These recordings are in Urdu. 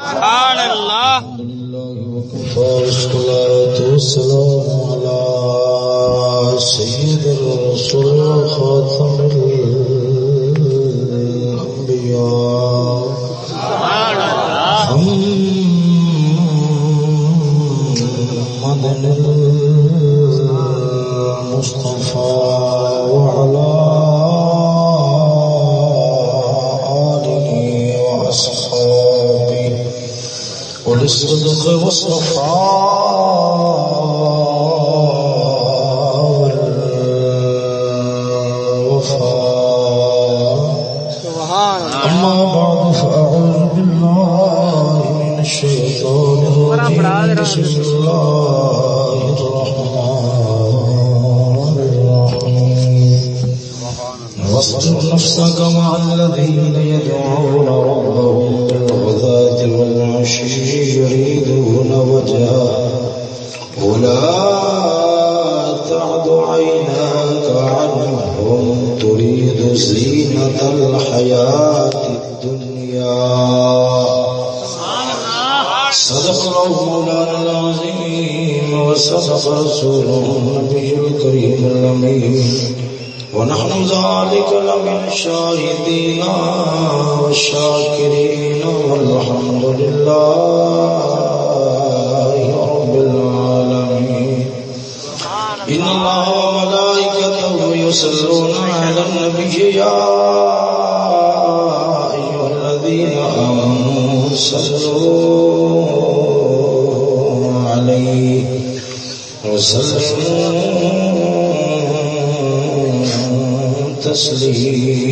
سبحان اللہ سید خاتم بالصدق والصفاء والوفاء سبحان أما بعد فأعوذ بالله من الشيطان الرجيم بسم الله الرحمن الرحيم واصبر نفسك وصدق رسوله النبي الكريم الأمين. ونحن ذلك لمن شاهدين والشاكرين والحمد لله رب العالمين. إن الله وملائكته يصلون على النبي يا أيها الذين آمنوا صلوا تسلیم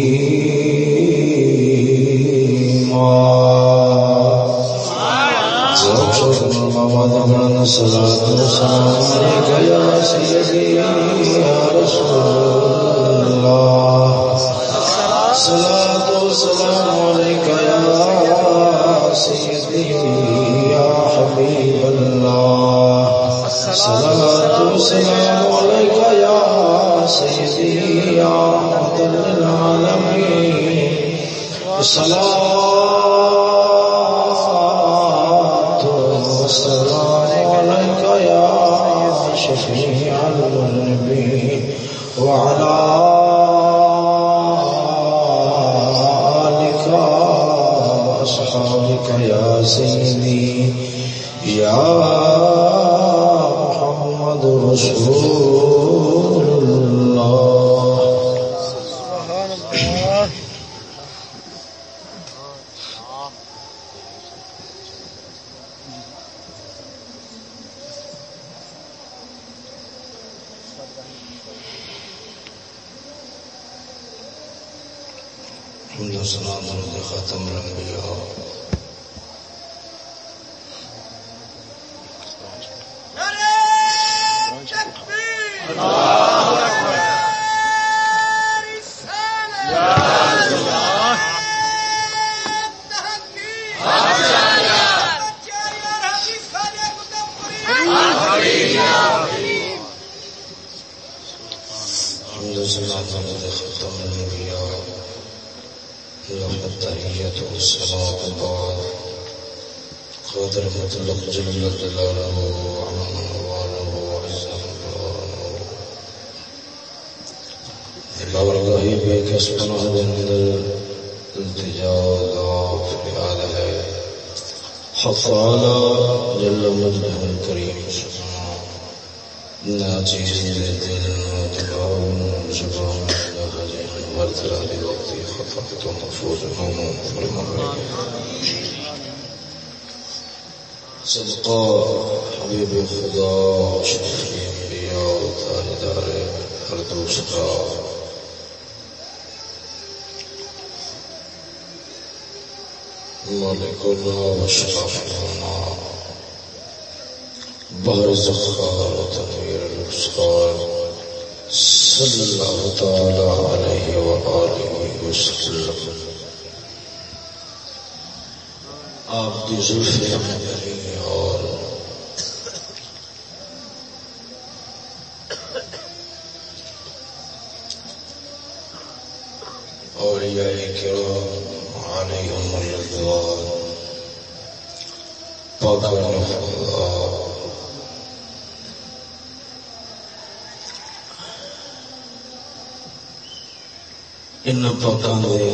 ان پاکوں دے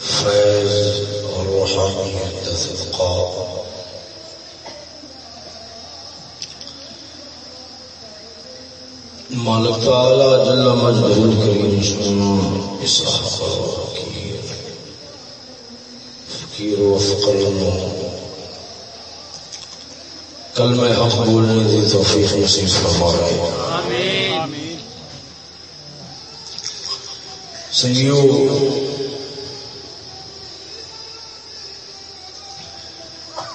فیض اور روحانیت صدقہ۔ مالک تعالی جل مجدود کریم سننا اس احقا کی فقیر و فقر کل میں حق بولنے کی توفیق نصیب فرما رہے سنگیو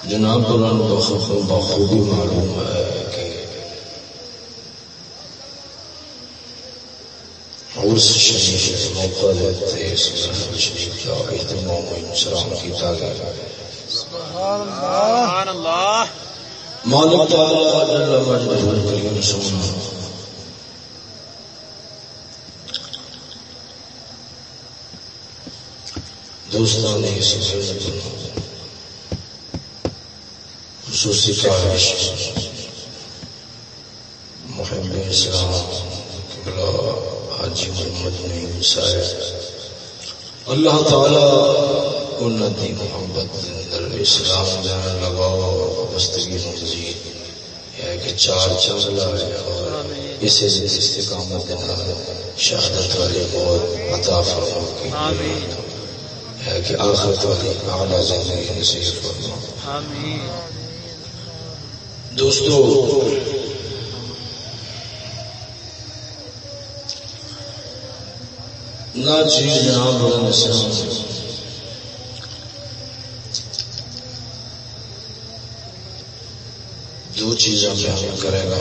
جناب قرآن بخوبی معلوم ہے کہ عرس شریف موقع دیتے شریف کا اہتمام کی تعلیم سبحان اللہ۔ مالک جل کریم سونا دوستان خصوصی خواہش۔ محب اسلام قبلہ حاجی محمد نعیم صاحب اللہ تعالی دی محبت اندر اسلام جان لگاؤ۔ بستگی مزید ہے کہ چار چل ہے اور اسے استقامت دینا شہادت والی موت عطا فرما ہے کہ آخرت والی اعلیٰ زندگی نصیب فرما دوستو نہ چیز جناب دو چیزیں بیان کرے گا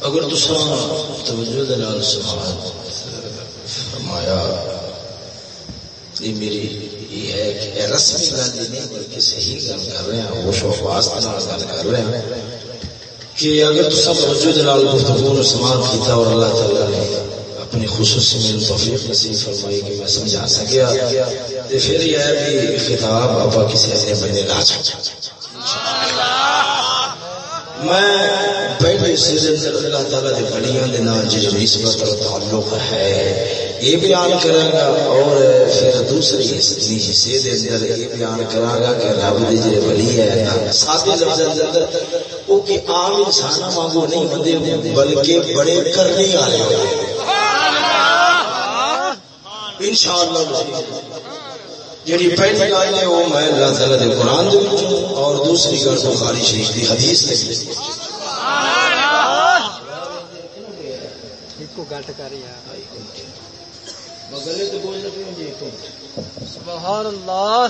اگر دوسرا توجہ دلال سماعت فرمایا، یہ میری، یہ ہے کہ رسمی گل نہیں، بلکہ صحیح گل کر رہے ہیں وہ شوفاس گل کر رہے ہیں۔ کہ اگر تو سب توجہ دلال گفتگو سماعت کیتا اور اللہ تعالی نے اپنی خصوصی میں توفیق نصیب فرمائی کہ میں سمجھا سکیا تے پھر یہ ہے بھی خطاب آپ کسی ایسے بنے لا میں پہلے سے اللہ تعالیٰ کے بڑیاں دے نال جو نسبت اور تعلق ہے، یہ بیان کروں گا اور پھر دوسری حصے دے اندر یہ بیان کراں گا کہ رب دے جڑے ولی ہے سادے لفظ اندر او کہ عام انساناں وانگو نہیں ہوندے بلکہ بڑے کرنے والے ہوندے انشاءاللہ جڑی پہلی گل ہے وہ میں اللہ تعالی دے وچ اور دوسری گل بخاری شریف دی حدیث تے سبحان اللہ۔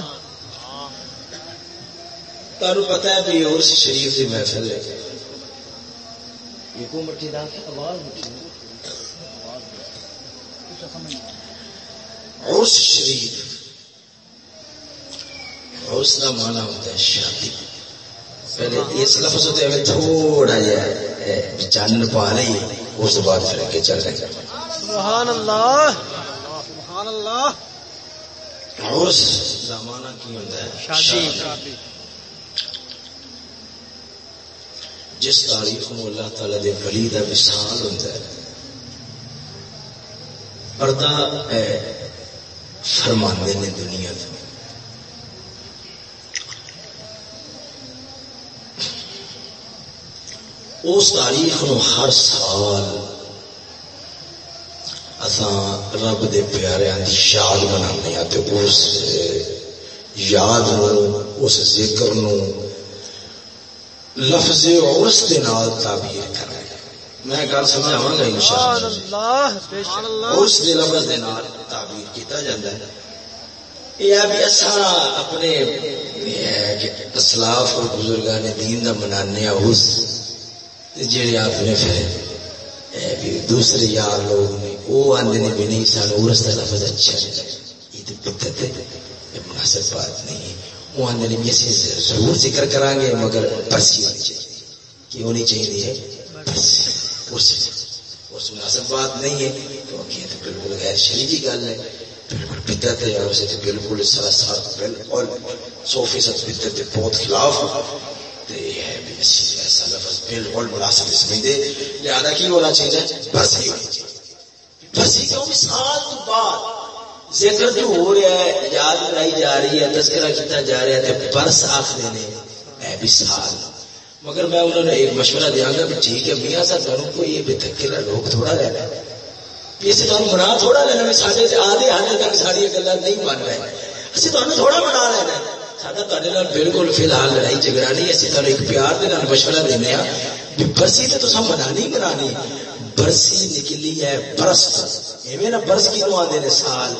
تارو پتہ ہے بھی اور شریف دی محفل ہے۔ یہ کو مٹھی دا آواز مٹھی عرس شریف عرس کا مانا ہوتا ہے شادی. پہلے اس لفظ ہوتے ہیں تھوڑا جہا چان پا رہی اس بعد پھر کے چل رہے سبحان اللہ سبحان اللہ۔ عرس کا مانا کی ہوتا ہے شادی جس تاریخ کو اللہ تعالی دے ولی دا وصال ہوتا ہے۔ پردہ فرماندے نے دنیا سے اس تاریخ نو ہر سال اساں رب دے پیارے دی یاد بنا تے اس یاد نو، اس ذکر نو لفظ عرس دے نال تعبیر کرنا۔ میں گل سمجھاوا گا اللہ اس دے لفظ دے نال تعبیر کیتا جاندا ہے۔ یہ اپنے اسلاف اور بزرگان دین دا منانے اس جڑے آپ نے پھر دوسرے یار لوگ نے وہ آندے نے بھی نہیں سان عرس دا لفظ اچھا یہ تو بدت ہے یہ مناسب بات نہیں ہے۔ وہ آندے نے ضرور ذکر کریں گے مگر پرسی ہونی چاہیے۔ کہ ہونی چاہیے؟ پرسی اس اس مناسب بات نہیں ہے کیونکہ یہ تو بالکل غیر شریعی گل ہے۔ بالکل بدت ہے اور اسے بالکل سراسر بالکل سو فیصد بدت بہت خلاف۔ ایسا لفظ بالکل مناسب سمجھتے لہٰذا کی ہونا چاہیے؟ برسی ہونی چاہیے برسی کیوں مثال تو بعد ذکر جو ہو رہا ہے، یاد کرائی جا رہی ہے، تذکرہ کیتا جا رہا ہے تو برس آخ دینے اے بسال مگر میں انہوں نے ایک مشورہ دیا گا کہ ٹھیک ہے، میاں صاحب گھروں کو یہ بے تکیلا لوگ تھوڑا لینا اسے تو بنا تھوڑا لینا سارے آدھے حال تک ساری گلا نہیں مان رہے۔ اسی تو تھوڑا بنا لینا بالکل فی الحال لڑائی جھگڑا نہیں، اسی طرح ایک پیار کے مشورہ دینا برسی تو تصا منانی منانی۔ برسی نکلی ہے برس۔ ایویں نا برس کی آدھے سال؟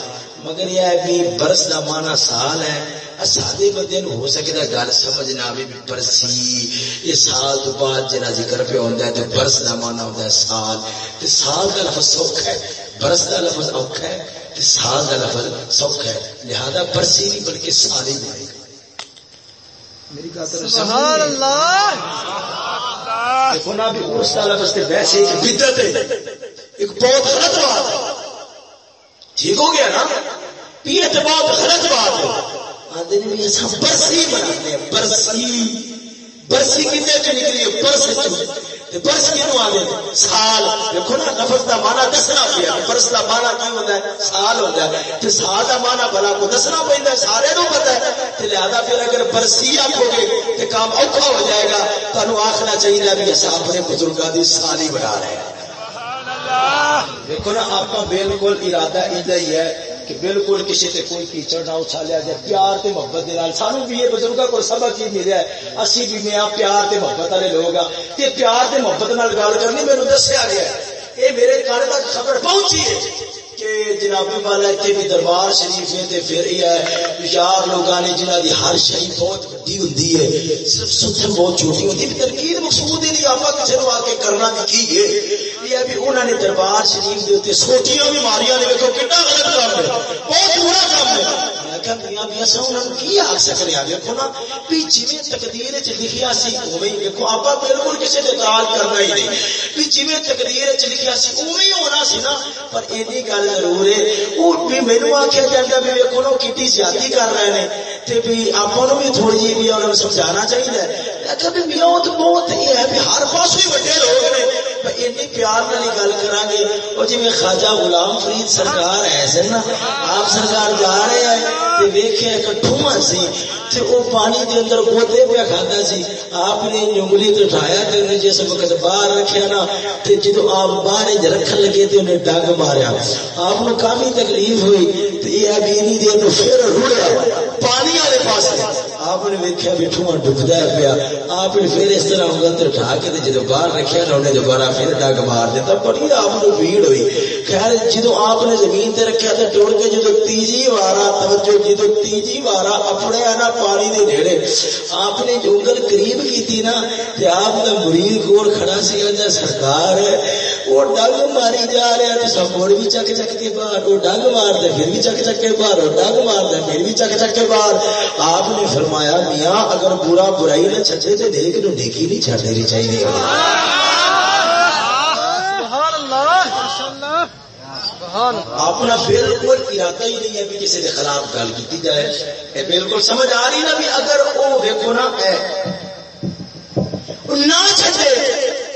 مگر یہ ہے بھی برس کا مانا سال ہے۔ سادے بندے ہو سکتا گل سمجھنا بھی برسی۔ یہ سال تو بعد جنا ذکر پہ ہوتا ہے تو برس کا مانا ہوتا ہے سال۔ تو سال کا لفظ سوکھ ہے۔ برس کا لفظ اوکھ ہے۔ سال کا لفظ سوکھ ہے۔ لہذا برسی نہیں بلکہ سال ہی بنے۔ گا میری سبحان اللہ! دیکھو نا بھی اس کا لفظ ویسے ایک بدت ہے۔ ایک بہت غلط بات ہے۔ ٹھیک ہو گیا نا؟ پیے تو بہت غلط بات ہے۔ آدھے نے بھی ایسا برسی بناتے ہیں۔ برسی۔ برسی کتنے چ نکلی ہے؟ برس برس کیوں آدھے سال۔ دیکھو نا لفظ کا مانا دسنا پیا۔ برس کا مانا کی ہوتا ہے؟ سال ہوتا ہے۔ تو سال کا مانا بلا کو دسنا پہ سارے نو پتا ہے۔ تو لہٰذا پھر اگر برسی آخو گے تو کام اوکھا ہو جائے گا۔ تمہیں آخنا چاہیے بھی اصا اپنے بزرگوں کی سال ہی بنا رہے ہیں۔ دیکھو نا، آپ کا بالکل ارادہ ادھر ہی ہے کہ بالکل کسی سے کوئی کیچڑ نہ اچھالیا جائے، پیار تے محبت دے سانو بھی یہ بزرگوں کو سبق ہی ملیا ہے۔ اسی بھی میں پیار تے محبت والے لوگ ہاں۔ تے پیار تے محبت نال گل کرنی میرے دسیا گیا ہے۔ یہ میرے کان تک خبر پہنچی ہے کہ جنابی والا اتنے بھی دربار شریف ہے تے پھر یہ یار لوگ نے جنہ کی ہر شہی بہت وڈی ہوں ہے۔ صرف ستھر بہت چھوٹی ہوتی ہے۔ ترکیب مقصود ہی نہیں آپ کسی کو آ کے کرنا بھی کی ہے؟ یہ بھی انہوں نے دربار شریف کے اتنے سوٹیاں بھی ماریاں نے دیکھو کتنا غلط کام ہے۔ بہت برا کام ہے۔ تقدیر چ لکھیا سی دیکھو آپ بالکل کسی نے اعتراض کرنا ہی نہیں۔ بھی جی تقدیر چ لکھیا سی اوی ہونا سی نا۔ پر اینی گل ضرور ہے وہ بھی آخیا جاتا بھی ویکو نا زیادتی کر رہے ہیں تے بھی آپ بھی تھوڑی جی بھی انہوں سمجھانا چاہیے بھی میاں تو بہت یہ ہے بھی ہر پاس ہی وڈے لوگ نے اینی پیار والی گل گے وہ جی خواجہ غلام فرید سرکار ہے نا آپ سرکار جا رہے ہیں ایک ٹھواں سی تے پانی دے اندر گودے پہ کھانا سی آپ نے انگلی تو اٹھایا تے انہیں جس وقت باہر رکھیا نا تے جدو آپ باہر رکھن لگے تے انہیں ڈنگ ماریا آپ کو کافی تکلیف ہوئی تے یہ ابھی نہیں دے تو پھر رڑیا پانی والے پاس آپ نے ویکیا بھی ٹھواں ڈبدا پیا۔ آپ پھر اس طرح انگل اٹھا کے جدو باہر رکھیا نا انہیں دوبارہ پھر ڈگ مار دیتا بڑی آپ کو بھیڑ ہوئی۔ خیر جدو آپ نے زمین تے رکھا تو ٹوڑ کے جدو تیجی وارا، توجہ جدو تیجی وارا اپنے نا پانی دے ڈھیڑے آپ نے جو جنگل قریب کی نا تے آپ کا مرید کول کھڑا سی سرکار وہ ڈگ ماری جا رہا تو سب موڑ بھی چک چک کے باہر، وہ ڈگ مار دے، پھر بھی چک چک کے باہر، وہ ڈگ مار دے، پھر بھی چک چک کے باہر۔ آپ نے فرمایا فرمایا، میاں، اگر برا برائی نہ چھٹے تو دیکھ لو نیکی نہیں چھڑ دینی چاہیے اپنا بالکل ارادہ ہی نہیں ہے بھی کسی کے خلاف گل کی جائے۔ یہ بالکل سمجھ آ رہی نا بھی اگر وہ دیکھو نا ہے نہ چھٹے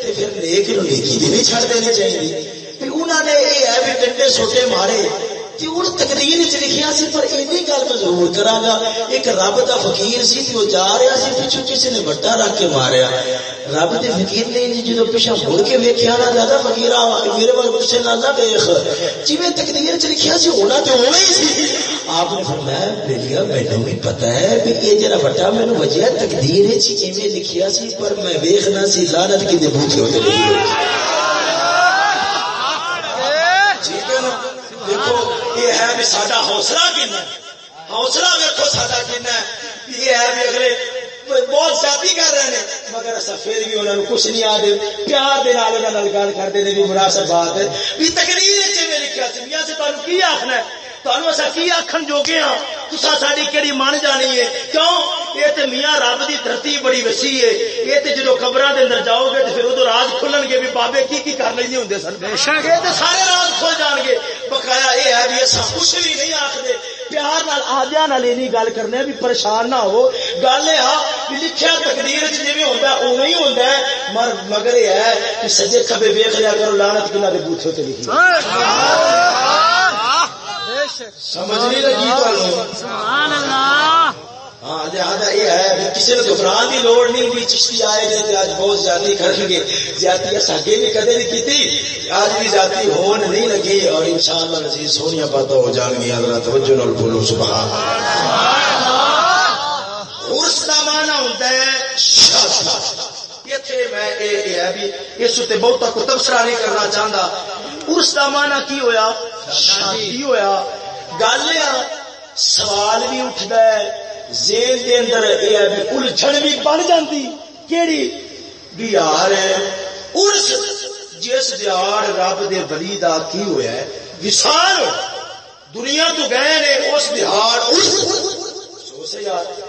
تو پھر نیک نو نیکی بھی نہیں چھڑ دینی چاہیے۔ انہوں نے یہ ہے بھی ڈنڈے سوٹے مارے۔ تقریر چ لکھیا سی، پر اینی گل میں ضرور کرا گا ایک رب دا فقیر سی تے وہ جا رہا سی پچھو کسی نے بٹا رکھ کے ماریا۔ رب دے فقیر نے جدو پیچھا مڑ کے ویکیا نا زیادہ فقیر میرے وال پیچھے نہ نہ ویخ جی میں تقدیر چ لکھیا سی ہونا تو ہونا ہی سی۔ آپ نے فرمایا بیلیا مینو بھی پتا ہے بھی یہ جرا بٹا مینو وجہ تقدیر ہے جی، لکھیا سی، پر میں ویخنا سی لانت کی دے بوٹے ہوتے یہ ہے بھی سڈا حوصلہ کن حوصلہ ویکو سا کن یہ ہے بھی اگلے بہت زیادتی کر رہے ہیں، مگر اصا پھر بھی انہوں نے کچھ نہیں آدھے پیار دے نال گل کرتے ہیں بھی مناسب بات ہے۔ بھی تقریر میں لکھا سی میاں سے تمہیں کی آخنا ہے؟ اصا کی آخر جوگے ہاں تسا ساری کہڑی من جانی ہے کیوں یہ تو میاں رب کی دھرتی بڑی وسیع ہے یہ تو جدو قبر کے اندر جاؤ گے تو پھر ادو راز کھلن گے بھی بابے کی کی کر لیں ہوں سن یہ تو سارے راز کھل جان گے بقایا یہ ہے بھی اصا کچھ بھی نہیں آخر پیار آدیا گل کرنے بھی پریشان نہ ہو گل یہ لکھیا تقدیر جی ہوتا اوے ہی ہوتا ہے مر مگر یہ ہے کہ سجے کبے ویخ لیا کرو لانت کنا کے بوٹھے تے لکھی سمجھ نہیں لگی ہاں لہٰذا یہ ہے۔ کسی نے گھبران کی لوڑ نہیں ہوئی چشتی آئے گی آج بہت زیادہ کریں گے۔ زیادتی اگے بھی کدے نہیں کی آج بھی زیادتی ہون نہیں لگی اور ان شاء اللہ نزیز سونیا باتیں ہو جان گیا ذرا توجہ نال بولو سبحان عرس کا مانا ہوتا ہے اس بہتا کو تبصرہ نہیں کرنا چاہتا اس کا مانا کی ہویا؟ شادی ہویا۔ گل سوال بھی اٹھتا ہے زین دے اندر یہ ہے بھی الجھن بھی بن جاتی کیڑی؟ بھی یار ارس جس دیار رب دے بلی دا کی ہویا ہے؟ وسال۔ دنیا تو گئے نے اس دیار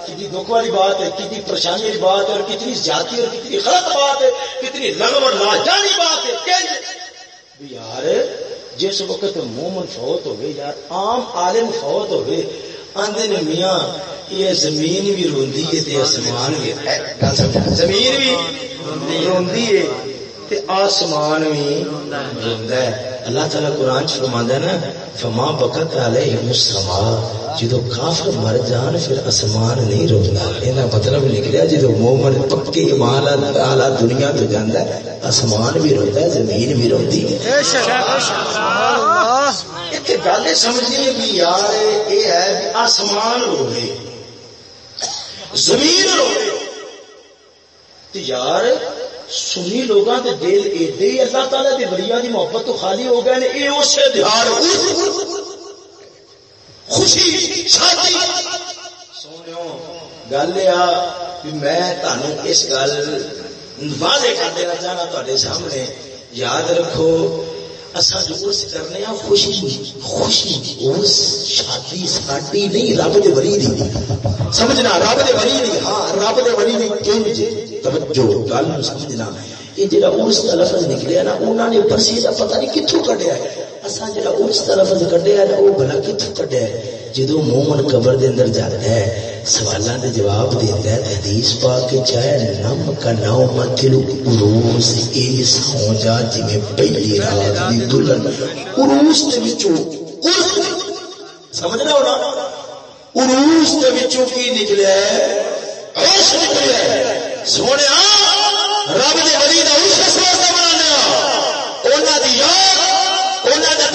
کتنی دکھ والی بات ہے، کتنی پریشانی والی بات ہے، اور کتنی زیادتی اور کتنی غلط بات ہے، کتنی رنگ اور لاجانی بات ہے۔ یار، جس وقت مومن فوت ہوئے یار، عام عالم فوت ہوئے آدھے نے میاں، یہ زمین بھی روندی ہے تے آسمان بھی زمین بھی روندی ہے تے آسمان بھی روندا ہے۔ اللہ تعالی قرآن فرماندا ہے نا فما بکت علیہم السماء۔ جدو کافر مر جان پھر آسمان نہیں روندا اینا مطلب نکلیا جدو مومن پکے ایمان اعلی دنیا تو جاندا ہے آسمان بھی روندا ہے زمین بھی روندی ہے بے شک۔ سبحان اللہ۔ اتنے گل سمجھنی بھی یار یہ ہے آسمان روے زمین روے یار سنی لوگ کے دل ایڈے اللہ تعالیٰ کے بڑیا کی محبت تو خالی ہو گئے یہ اس دہار خوشی گل یہ میں تمہیں اس گل واضح کر دینا چاہنا تے سامنے، یاد رکھو اصا جو کرنے ہاں، خوشی خوشی اس شادی، ساڈی نہیں، رب دے ولی دی۔ سمجھنا، رب دے ولی دی۔ ہاں رب دے ولی دی۔ کیوں جی؟ توجہ، گل سمجھنا۔ یہ جڑا اس کا لفظ نکلیا نا انہوں نے برسی کا پتہ نہیں کتوں کڈیا ہے۔ اصا جڑا اس کا لفظ کڈیا ہے وہ بھلا کتوں کڈیا ہے؟ جدو مومن قبر دے اندر جاتا ہے سوالاں دے جواب دیتا ہے حدیث پاک کے چاہے نم کا نو متل عروس ایس ہو جا جی میں پہلی رات دی دلہن۔ عروس دے وچوں سمجھنا ہونا عروس دے وچوں کی نکلیا ہے؟ عرش نکلیا ہے۔ سونے رب دے ولی دا عرش اس واسطے بنانا۔ انہاں دی یاد، انہاں دا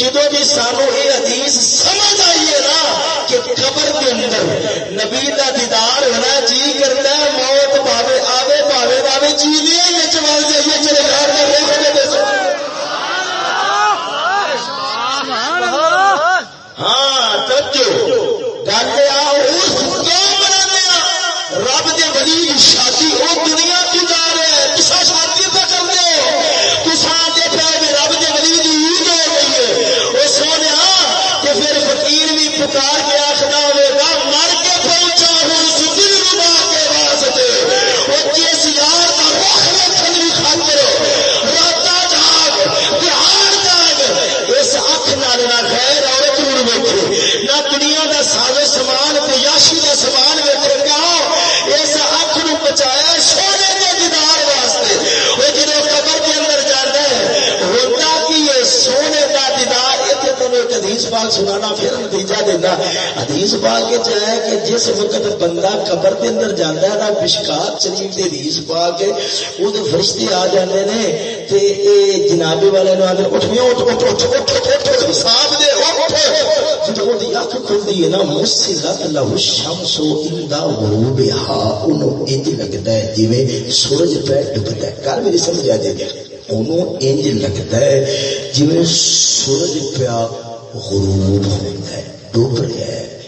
جدو بھی سانو یہ حدیث سمجھ آئیے نا کہ قبر کے اندر نبی کا دیدار ہونا جی کرتا ہے، موت پاوے آوے پاوے پاوے جی چیزیں چل جائیے چلے گھر میں ہاں توجہ۔ گل رب دے ولی شادی وہ حدیث پاک کے چاہے کہ جس وقت بندہ قبر کے اندر جانا ہے نا، مشکات شریف کے حدیث پاک ہے، وہ تو فرشتے آ جاندے نے تے اے جنابے والے نو آندے، اٹھ میاں، اٹھ اٹھ اٹھ اٹھ اٹھ اٹھ دے، اٹھ اکھ کھلدی ہے نا لہ الشمس عند غروبها انج لگدا ہے، جویں سورج پہ ڈبدا ہے۔ گل میری سمجھ آ جائے انہوں انج لگتا ہے جی سورج پیا غروب ہوتا ہے، ڈوب رہا ہے۔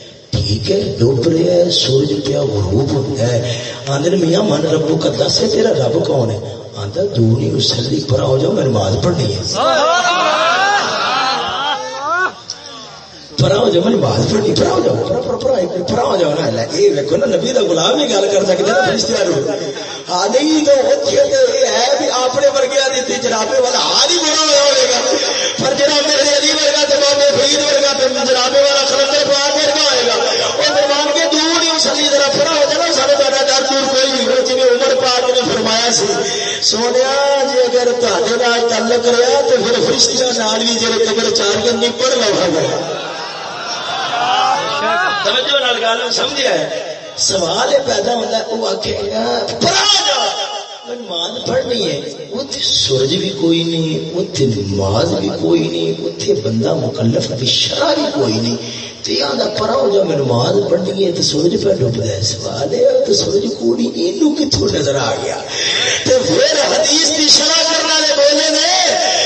ٹھیک ہے ڈوب رہا ہے سورج پیا غروب ہوتا ہے آدھے میاں من ربو کا دس ہے تیرا رب کون ہے آدھا دور نہیں اسلی پرا ہو جاؤ میں نماز پڑھنی ہے پرا ہو جاؤ میں نماز پڑھنی پرا ہو جاؤ پرا پرا پرا پرا ہو جاؤ نا یہ دیکھو نا نبی دا غلام ہی گل کر سکتے نا فرشتیاں نو ہاں نہیں تو اوتھے ہے بھی اپنے ورگیاں دی جنابے والا ہار ہی برا ہویا ہوئے گا پر جڑا میرے علی ورگا تے بابے فرید ورگا تے جنابے والا خلندر پاک ورگا ہوئے گا او فرمان کے دور ذرا پرا ہو جانا سارے زیادہ ڈر دور کوئی نہیں ہو جی عمر پاک نے فرمایا سی۔ سونیا جی اگر تہاڈے تعلق رہا تے پھر فرشتیاں نال بھی جڑے قبر چار کے نپڑ لو ہاں۔ توجہ نال گل سمجھیا ہے۔ سوال یہ پیدا ہوتا ہے، وہ آخے ہاں، نماز پڑھنی ہے۔ اتنے سورج بھی کوئی نہیں اتنے نماز بھی کوئی نہیں اتنے بندہ مکلف بھی شرح بھی کوئی نہیں۔ پرا ہو جا میں نماز پڑھنی ہے تو سورج پہ ڈبدا ہے سوال ہے تو سورج کوڑی اینو یہ کتوں نظر آ گیا۔ تو پھر حدیث کی شرح کرنے والے بولے نے،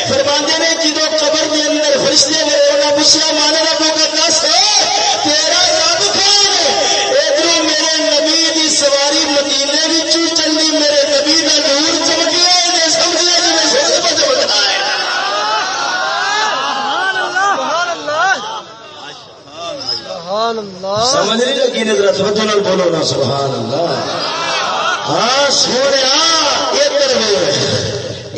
فرماندے نے جدو قبر کے اندر فرشتے نے انہیں پوچھا مانے کا موقع دس سبحان اللہ۔ سمجھ نہیں لگی نظر توجہ نال بولو نا، سبحان اللہ۔ ہاں سونے ادھر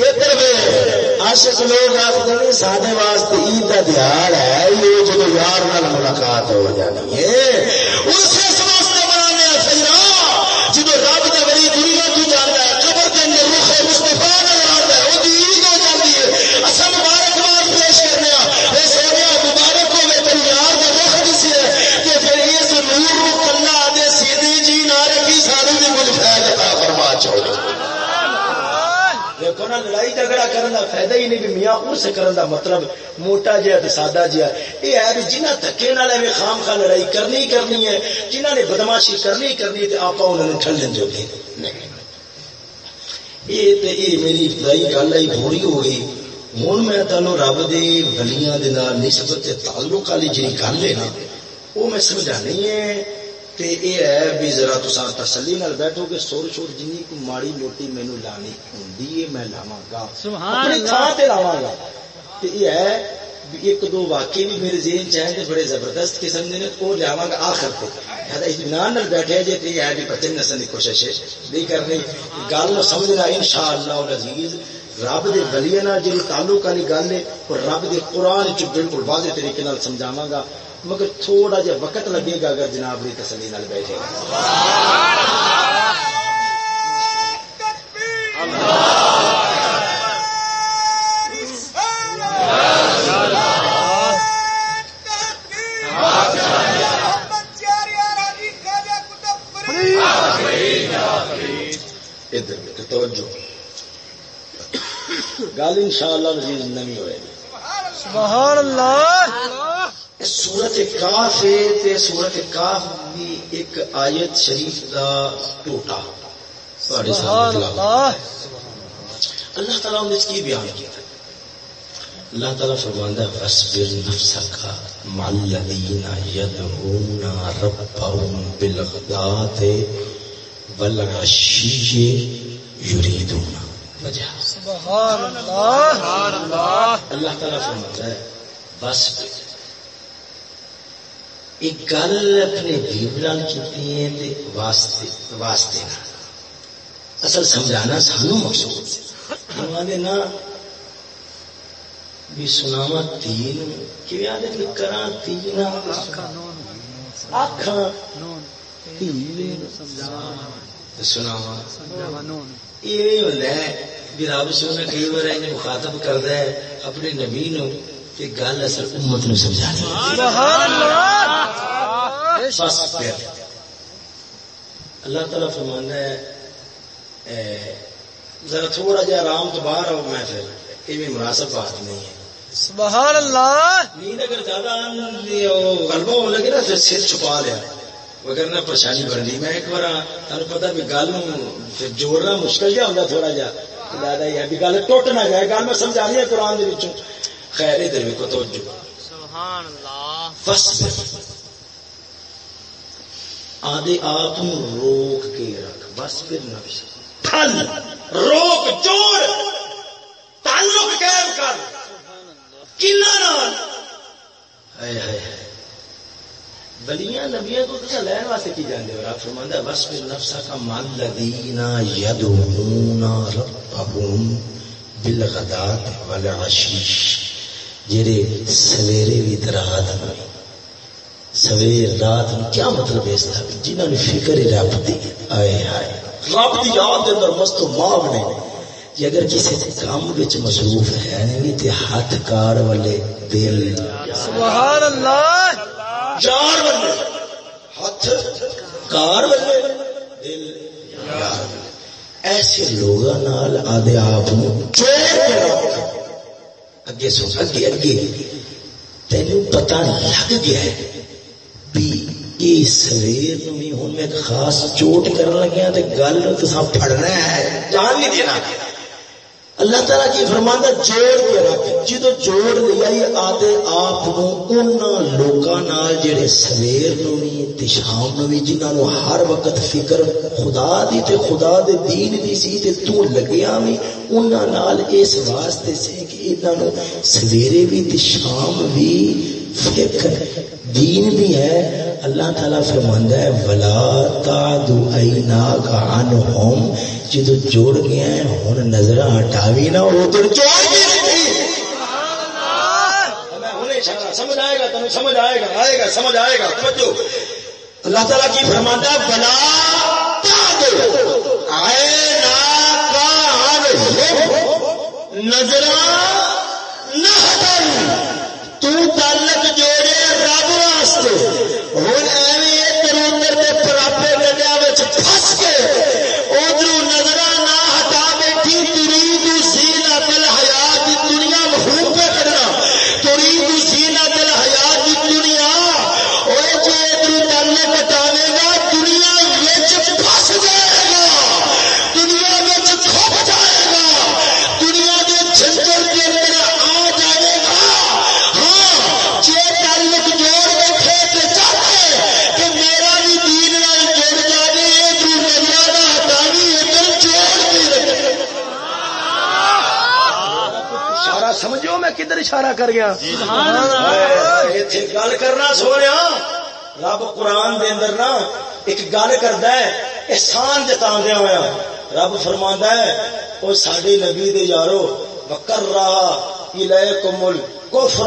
ادھر عاشق لوگ آخر سارے واسطے عید کا دیہڑ ہے، یہ جب یار نال ملاقات ہو جانی ہے۔ اسے اس لڑائی جھگڑا کرنے کا فائدہ ہی نہیں بھی میاں اس کرنے کا مطلب موٹا جہا تو سادہ جہا۔ یہ ہے بھی جنہ دکے نال ایویں خام خا لڑائی کرنی کرنی ہے جنہ نے بدماشی کرنی کرنی تو آپ انہوں نے ٹھلن جو گے یہ تو یہ میری ابتدائی گل آئی پوری ہو گئی۔ ہوں میں تمہیں رب دے بلیاں نسبت تعلق والی جی گل ہے نا، وہ میں سمجھانی ہے۔ تے اے ہے بھی ذرا تسا تسلی نال بیٹھو کہ سور شور جنی کو ماڑی موٹی مینو لانی ہوندی ہے میں لاواں گا۔ اپنی تھاں تے لاواں گا۔ تے اے ہے ایک دو واقعے بھی میرے ذہن چاہیں تے بڑے زبردست قسم دے نے او لاواں گا آخر تے۔ ہدا اطمینان نال بیٹھے جے تے ہے بھی بچن نسن دی کوشش ہے۔ نہیں کرنی گل نو سمجھنا انشاءاللہ العزیز رب دے ولیاں نال جڑی تعلق والی گل ہے اور رب دے قران چ بالکل واضح طریقے نال سمجھاواں گا۔ مگر تھوڑا جا وقت لگے گا اگر جناب نے تسلی نال بیٹھے۔ گا گل ان شاء اللہ نمی جی ہوئے۔ سبحان اللہ۔ سورت کاف ہے سورت کاف بھی ایک آیت شریف کا ٹوٹا۔ اللہ۔ تعالیٰ نے اس کی بیان کیا اللہ تعالیٰ فرماندہ وَاسْبِرْ نَفْسَكَ مَعَ الَّذِينَ يَدْعُونَ رَبَّهُمْ بِالْغَدَاةِ وَالْعَشِيِّ يُرِيدُونَ وجہ۔ سبحان اللہ۔ اللہ تعالیٰ فرماتا ہے بس ایک گل اپنے بیبلان چکی ہے واسطے واسطے اصل سمجھانا سانو مقصود ہمارے ہاں نا بھی سناوا تین کہ کرا تین سناوا یہ ہوتا ہے، بھی رب سونا کئی بار مخاطب کرتا ہے، اپنے نبی نو گل اصل امت نو سمجھانی بس اللہ تعالیٰ فرمانا ہے ذرا تھوڑا جا آرام تو باہر آؤ میں پھر یہ بھی مناسب بات نہیں ہے۔ سبحان اللہ۔ نیند اگر زیادہ غلبہ ہونے لگے نا پھر سر چھپا لیا۔ نہ پریشانی بن رہی میں ایک بار تمہیں پتا بھی گل جوڑنا مشکل جہا ہوتا تھوڑا جا۔ دادا یہ بھی گل ٹوٹ نہ جائے گل میں سمجھا ہے قرآن کے خیر ادھر کو توجہ۔ سبحان اللہ۔ بس آدھے آپ روک کے رکھ۔ بس پھر نفس پھل۔ روک چور تعلق قائم کر۔ بلیاں نبیاں کو تو لین واسطے کی جانے ہو؟ فرماندہ بس پھر نفسا کا مان لدینا یدعون ربهم بالغدات والعشیش جڑے سویرے بھی رات سویر رات کیا مطلب اس کا جنہوں نے فکر رب دی۔ آئے آئے رب دی یاد دے اندر مست ماغ نے۔ جی اگر کسی کام وچ مصروف ہے نہیں تے ہاتھ کار والے دل۔ سبحان اللہ! چار والے۔ ہاتھ کار والے دل۔ ایسے لوگوں آدھے آپ چور کے رکھ اگے سو اگے اگے تینوں پتا لگ گیا ہے۔ بھی یہ سویر ہوں میں خاص چوٹ کر لگیا تو گل تو پڑنا ہے۔ جان نہیں دینا۔ اللہ تعالیٰ کی فرماندہ جوڑ کے رکھ جدو جوڑ لیا یہ آدھے آپ لوگوں جڑے سویر نو بھی شام نو بھی جنہوں نے ہر وقت فکر خدا دی، تے خدا دے دین دی سی، تے تو لگیا بھی انہوں اس واسطے سے کہ انہوں سویرے بھی، تے شام بھی فکر، دین بھی ہے۔ اللہ تعالیٰ فرماندہ ہے، ولا تعدو ایناک عنہم جی جدو جوڑ گیا ہے ہن نظر ہٹاوی نہ ادھر سمجھ آئے گا تمہیں، سمجھ آئے گا آئے گا، سمجھ آئے گا۔ اللہ تعالیٰ کی فرماندہ ہے نظر نہ ہٹاوی تو تعلق جوڑے رب واسطے۔ ہوں ایویں کروندر کے پراپے گڈیا پس کے اشارہ کر گیا۔ ایتھے گل کرنا سونیا رب قرآن دے اندر نا ایک گل کردا ہے احسان جتاندیا ہوا رب فرماندا ہے او ساڈے نبی دے یارو وکر رہا الیکم الکفر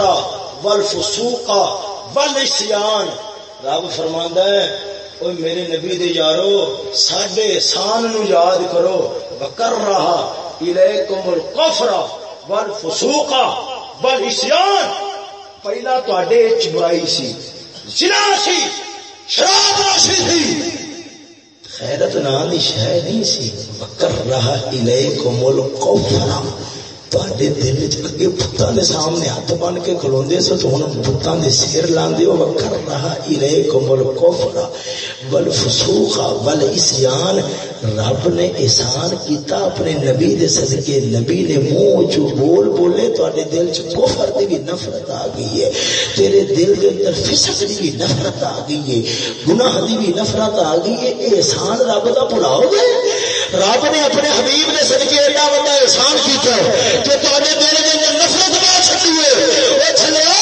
والفسوق والعصیان رب فرماندا ہے او میرے نبی دے یارو ساڈے احسان نو یاد کرو۔ وکر رہا الیکم الکفر والفسوق۔ والعصیان پہلا تواڈے وچ برائی سی زنا سی شراب نوشی سی خیرت نام شہ نہیں سی بکر رہا الیکم الکفر تواڈے دل اگے بتاں دے سامنے ہاتھ بن کے کھلوندے سو تو ہن بتاں دے سر لاندے ہو وکر رہا الیکم الکفر والفسوق والعصیان رب نے احسان کیتا اپنے نبی دے صدقے نبی نے منہ چ بول بولے تواڈے دل چ کفر دی بھی نفرت آ گئی ہے تیرے دل دے اندر فسق دی بھی نفرت آ گئی ہے گناہ دی بھی نفرت آ گئی ہے احسان رب دا بھلاؤ گے رب نے اپنے حبیب نے صدقے ایڈا بڑا احسان کیتا ہے۔ کہ تواڈے دل دے اندر نفرت نہ چھٹی ہے اے چھلیا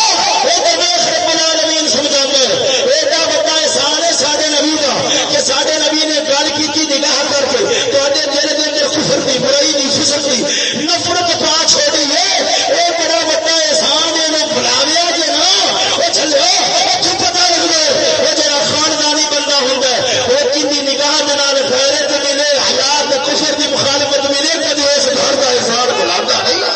اے تے رب العالمین سمجھاتا ہے ایڈا بڑا احسان ہے ساڈے نبی دا کہ ساڈے نبی نے گل کیتی نگاہ کر کے تواڈے دل دے اندر کفر دی برائی دی فسق دی نفرت پا چھوڑی ہے اے بڑا بڑا احسان ہے نو بلاویا جے نا او چھلیا تو پتہ لگ گئے او جڑا خاندانی بندہ ہوندا ہے او کینی نگاہ دے نال غیرت ملے حیا تے کفر دی مخالفت ملے کدی اس گھر دا احسان بھلاتا نہیں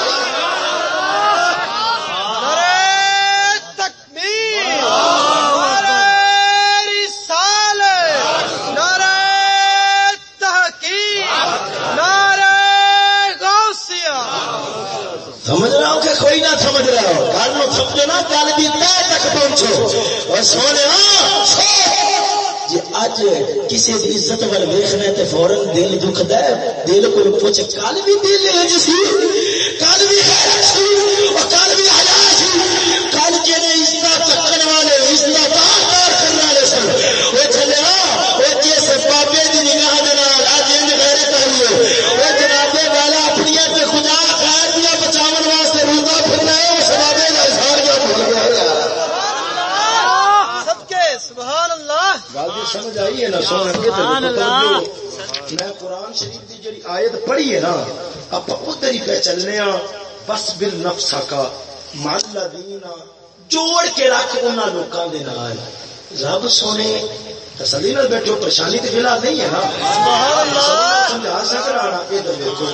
سمجھو نا گل بھی تے تک پہنچو اور سونے جی اج کسی کی عزت وال ویخنا تو فورن دل دکھد دل کو پوچھ، کل بھی دل جی کل بھی سمجھ آئی ہے نا؟ سونا میں قرآن شریف کی جی آیت پڑھی ہے نا آپ ہی پہ چلنے ہاں۔ بس بل نفسا کا مالا دینا جوڑ کے رکھ انہوں لوگوں کے نال۔ رب سونے تسلی نال بیٹھو پریشانی تو فی الحال نہیں ہے نا۔ سمجھا دیکھو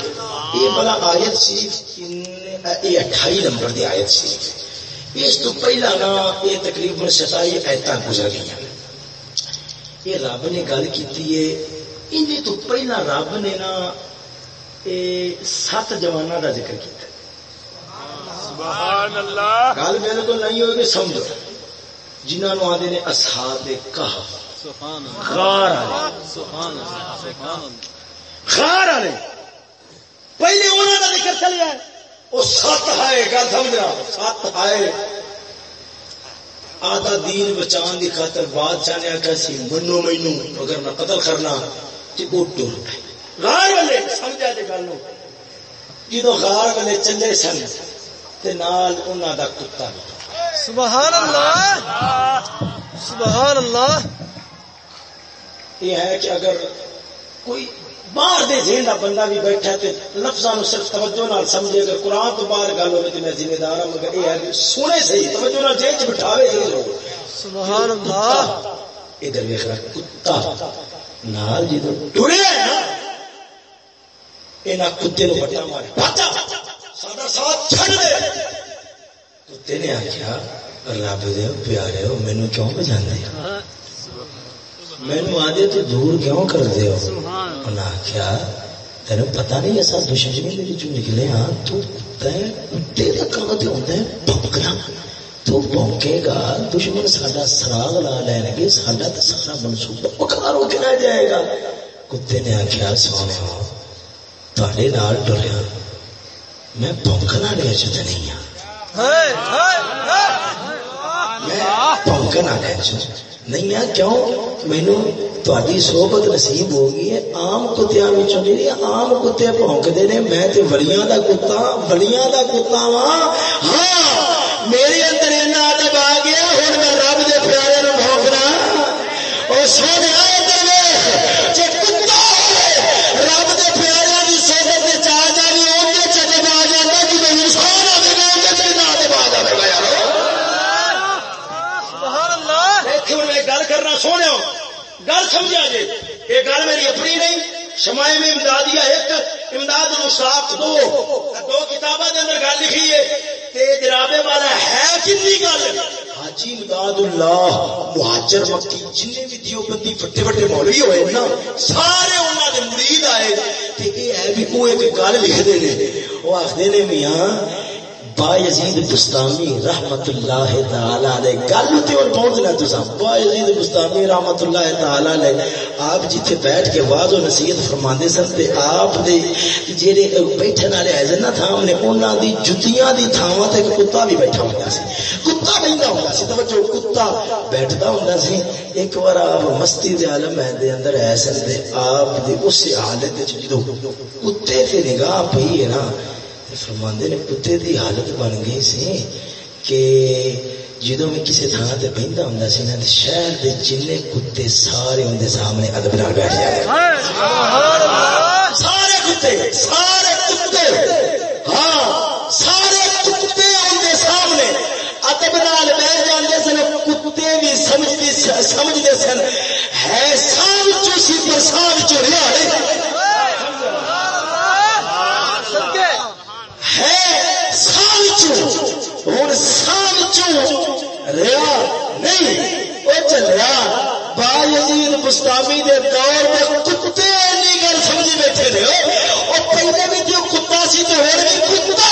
یہ آیت سی یہ اٹھائی نمبر آیت سی۔ اس تو پہلا نا یہ تقریباً ستائی ایتا گزر گئی یہ رب نے گل کی ان تو پہلا رب نے نا سات جوانا کا ذکر کیا گل بالکل نہیں ہوگی سمجھو جنہوں آدھے نے اصحاب کہا خار خار والے۔ پہلے انہوں کا ذکر چلیا وہ سات ہے گل سمجھا سات ہے آدھا دین بچان کی خاطر بات چاہنے کیسی منو مینو اگر میں قتل کرنا تو وہ ٹور غار والے سمجھا جی گل جدو غار والے چلے سن تے نال انہاں دا کتا۔ سبحان اللہ! سبحان اللہ! یہ ہے کہ اگر کوئی باہر دے ذہن کا بندہ بھی بیٹھا تے لفظاں نو صرف توجہ نال سمجھے اگر قرآن تو باہر گل ہوے تے میں ذمہ دار ہوں مگر یہ ہے سنے صحیح توجہ نال ذہن چ بٹھاوے ضرور سبحان اللہ ادھر ویکھ رہا کتا نال ٹرے نا کتے نو بٹا مارے بچا ساڈا ساتھ چھڑ دے کتے نے آکھیا رب دے پیارے ہو مینوں کیوں بجاندے مینو آدھے تو دور کیوں کر دے ہو انہیں آخیا تین پتا نہیں ایسا چ نکلے ہاں تو کام تو ہوتا ہے پمکنا تو پونکے گا دشمن ساڈا سراغ لا لین گے ساڈا تو سارا منصوبہ بخار ہو کے رہ جائے گا۔ کتے نے آخیا سونے تے نال ڈریا۔ میں پونکن والے چ نہیں ہوں میں پونکن والے چ نہیں میں کیوں؟ مینو تاری صحبت نصیب ہو گئی ہے۔ آم کتیا نہیں، آم کتے پونکتے نے۔ میں تے ولیاں دا کتا، ولیاں دا کتا وا ہاں میرے اندر ایسا ادب آ گیا ہوں میں رب دے پیارے نو بھونکنا اور سارے گل سمجھا جی یہ گل میری اپنی نہیں، شمائے میں امدادیا ایک۔ امداد مستاق دو۔ دو کتابوں کے اندر گل لکھی ہے تے جرابے والا ہے کتنی گل۔ حاجی امداد اللہ، مہاجر مکی جن بھی دیو بندی، فٹے فٹے مولوی ہوئے نا، سارے انہوں نے مرید آئے۔ یہ ہے بھی وہ ایک گل لکھتے ہیں وہ آخر نے، میاں با یزید بستانی رحمت اللہ تعالی علیہ. گل تے اور پہنچنا تساں با یزید بستانی رحمت اللہ تعالی علیہ. آپ جتھے بیٹھ کے واز و نصیحت فرماندے سن تے آپ دے جڑے بیٹھن والے حاضر نہ تھا ہم نے، انہاں دی جتیاں دی تھاواں تے کتا بھی بیٹھا ہوندا سی. کتا بیٹھا ہوندا سی. توجہ، کتا بیٹھدا ہوندا سی. ایک بار آپ مستی دے عالم ہے دے اندر ایسے تے آپ دی اس حالت وچ جدوں کتے تے نگاہ پئی ہے نا فرماندے نے کتے دی حالت بن گئی سی کہ جدو میں کسی تھان سے بہتا ہوں سی نا شہر دے جن کتے سارے ان سامنے ادب نال بیٹھ جائے سارے کتے سارے کتے ہاں سارے کتے ان سامنے ادب نال بیٹھ جاتے سن کتے بھی سمجھتے سمجھتے سن۔ ہے سال چوسی پر سال چوریا ہوں سام چیا نہیں وہ چلیا با یزید مستامی دے دور میں کتے گل سمجھی بیٹھے رہے وہ پہلے بھی جو کتا سی تو ہو بھی کتا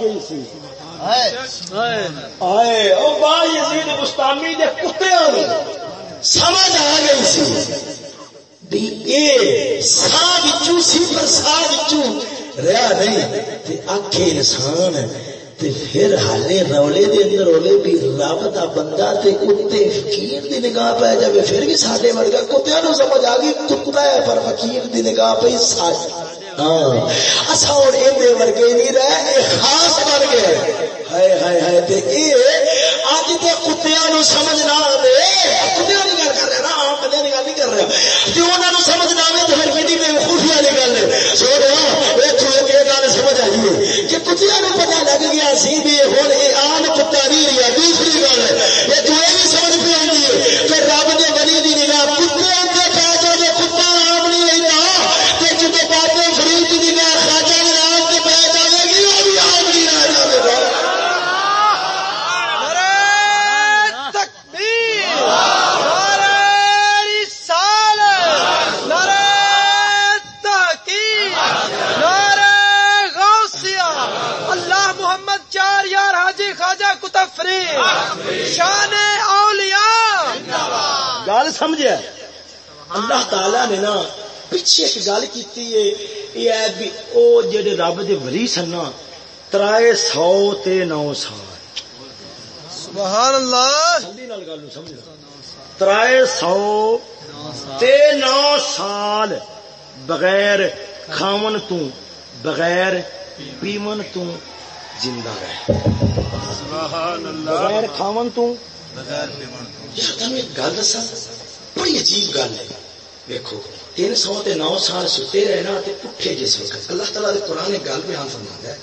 گئی سی۔ آئے، او یزید مستامی دے کتےاں سمجھ آ گئی سی۔ بھی اے سا سی پر سا رہا نہیں، تے انسان تے پھر حالے رولے دے اندر رولے بھی رب دا بندہ تے کتے، فقیر دی نگاہ پہ جاوے، پھر بھی ساڈے ورگا کتےاں نوں سمجھ آ گئی کتا ہے، پر فقیر دی نگاہ پہ ساڈ ہاں اسا ہن اے ورگے نہیں رہے اے خاص بن گئے۔ ہائے ہائے ہائے، تے اے اج تے کتےاں نوں سمجھ نہ آوے۔ کتےاں دی گل کر رہا نا عام بندے دی گل نہیں کر رہا تے انہاں نوں سمجھ نہ آوے تے پھر کڈی بے وقوفی والی گل ہے۔ سوڑا ویکھو اے گل سمجھ آئی ہے۔ کہ کتےاں نوں پتہ لگ گیا سی بھی ہن اے عام کتا نہیں رہیا دوسری گل ہے اے تو اے بھی سمجھ پہ آندی ہے کہ رب دے ولی دی نگاہ کتے تے پہ جائے کتا عام نہیں رہندا تے جدوں بابے فرید دی نگاہ خواجہ دے نام تے پہ جائے گی او بھی عام نہیں رہ جاوے گا نعرہ تکبیر نعرہ رسالت نعرہ تحقیق نعرہ غوثیہ اللہ محمد چار یار حاجی شان اولیاء۔ گل سمجھا اللہ تعالی نے نا پیچھے ایک گل کی یہ ہے بھی او جڑے رب دے ولی سن نا ترائے سو تے نو سال۔ سبحان اللہ۔ گل ترائے سو تے نو سال بغیر کھاون تو بغیر پیمن تو زندہ رہے۔ بغیر کھاون تو۔ یار تمہیں ایک گل دسا بڑی عجیب گل ہے۔ دیکھو تین سو تے نو سال ستے رہے نا تے اٹھے جس وقت۔ اللہ تعالیٰ دے قرآن گل بیان فرماتا ہے۔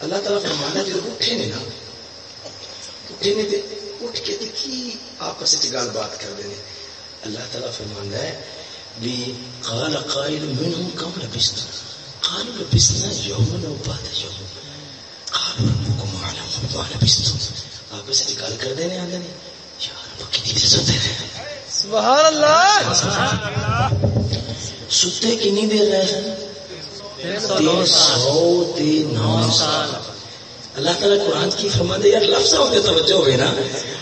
اللہ تعالیٰ فرماتا ہے جب اٹھے نے نا اٹھے نے تے اٹھ کے تے کی آپس وچ گل بات اللہ تعالیٰ فرماتا ہے بھی قال قائل منهم كم لبست قالوا لبسنا يوما او بعد يوم قالوا ربكم لبستم آپس وچ گل آندے نے یار رہے سبحان اللہ ستے کنی دیر رہے ہیں تین سو تین نو سال اللہ تعالیٰ قرآن کی فرما دے یار لفظ ہوتے توجہ ہوئے نا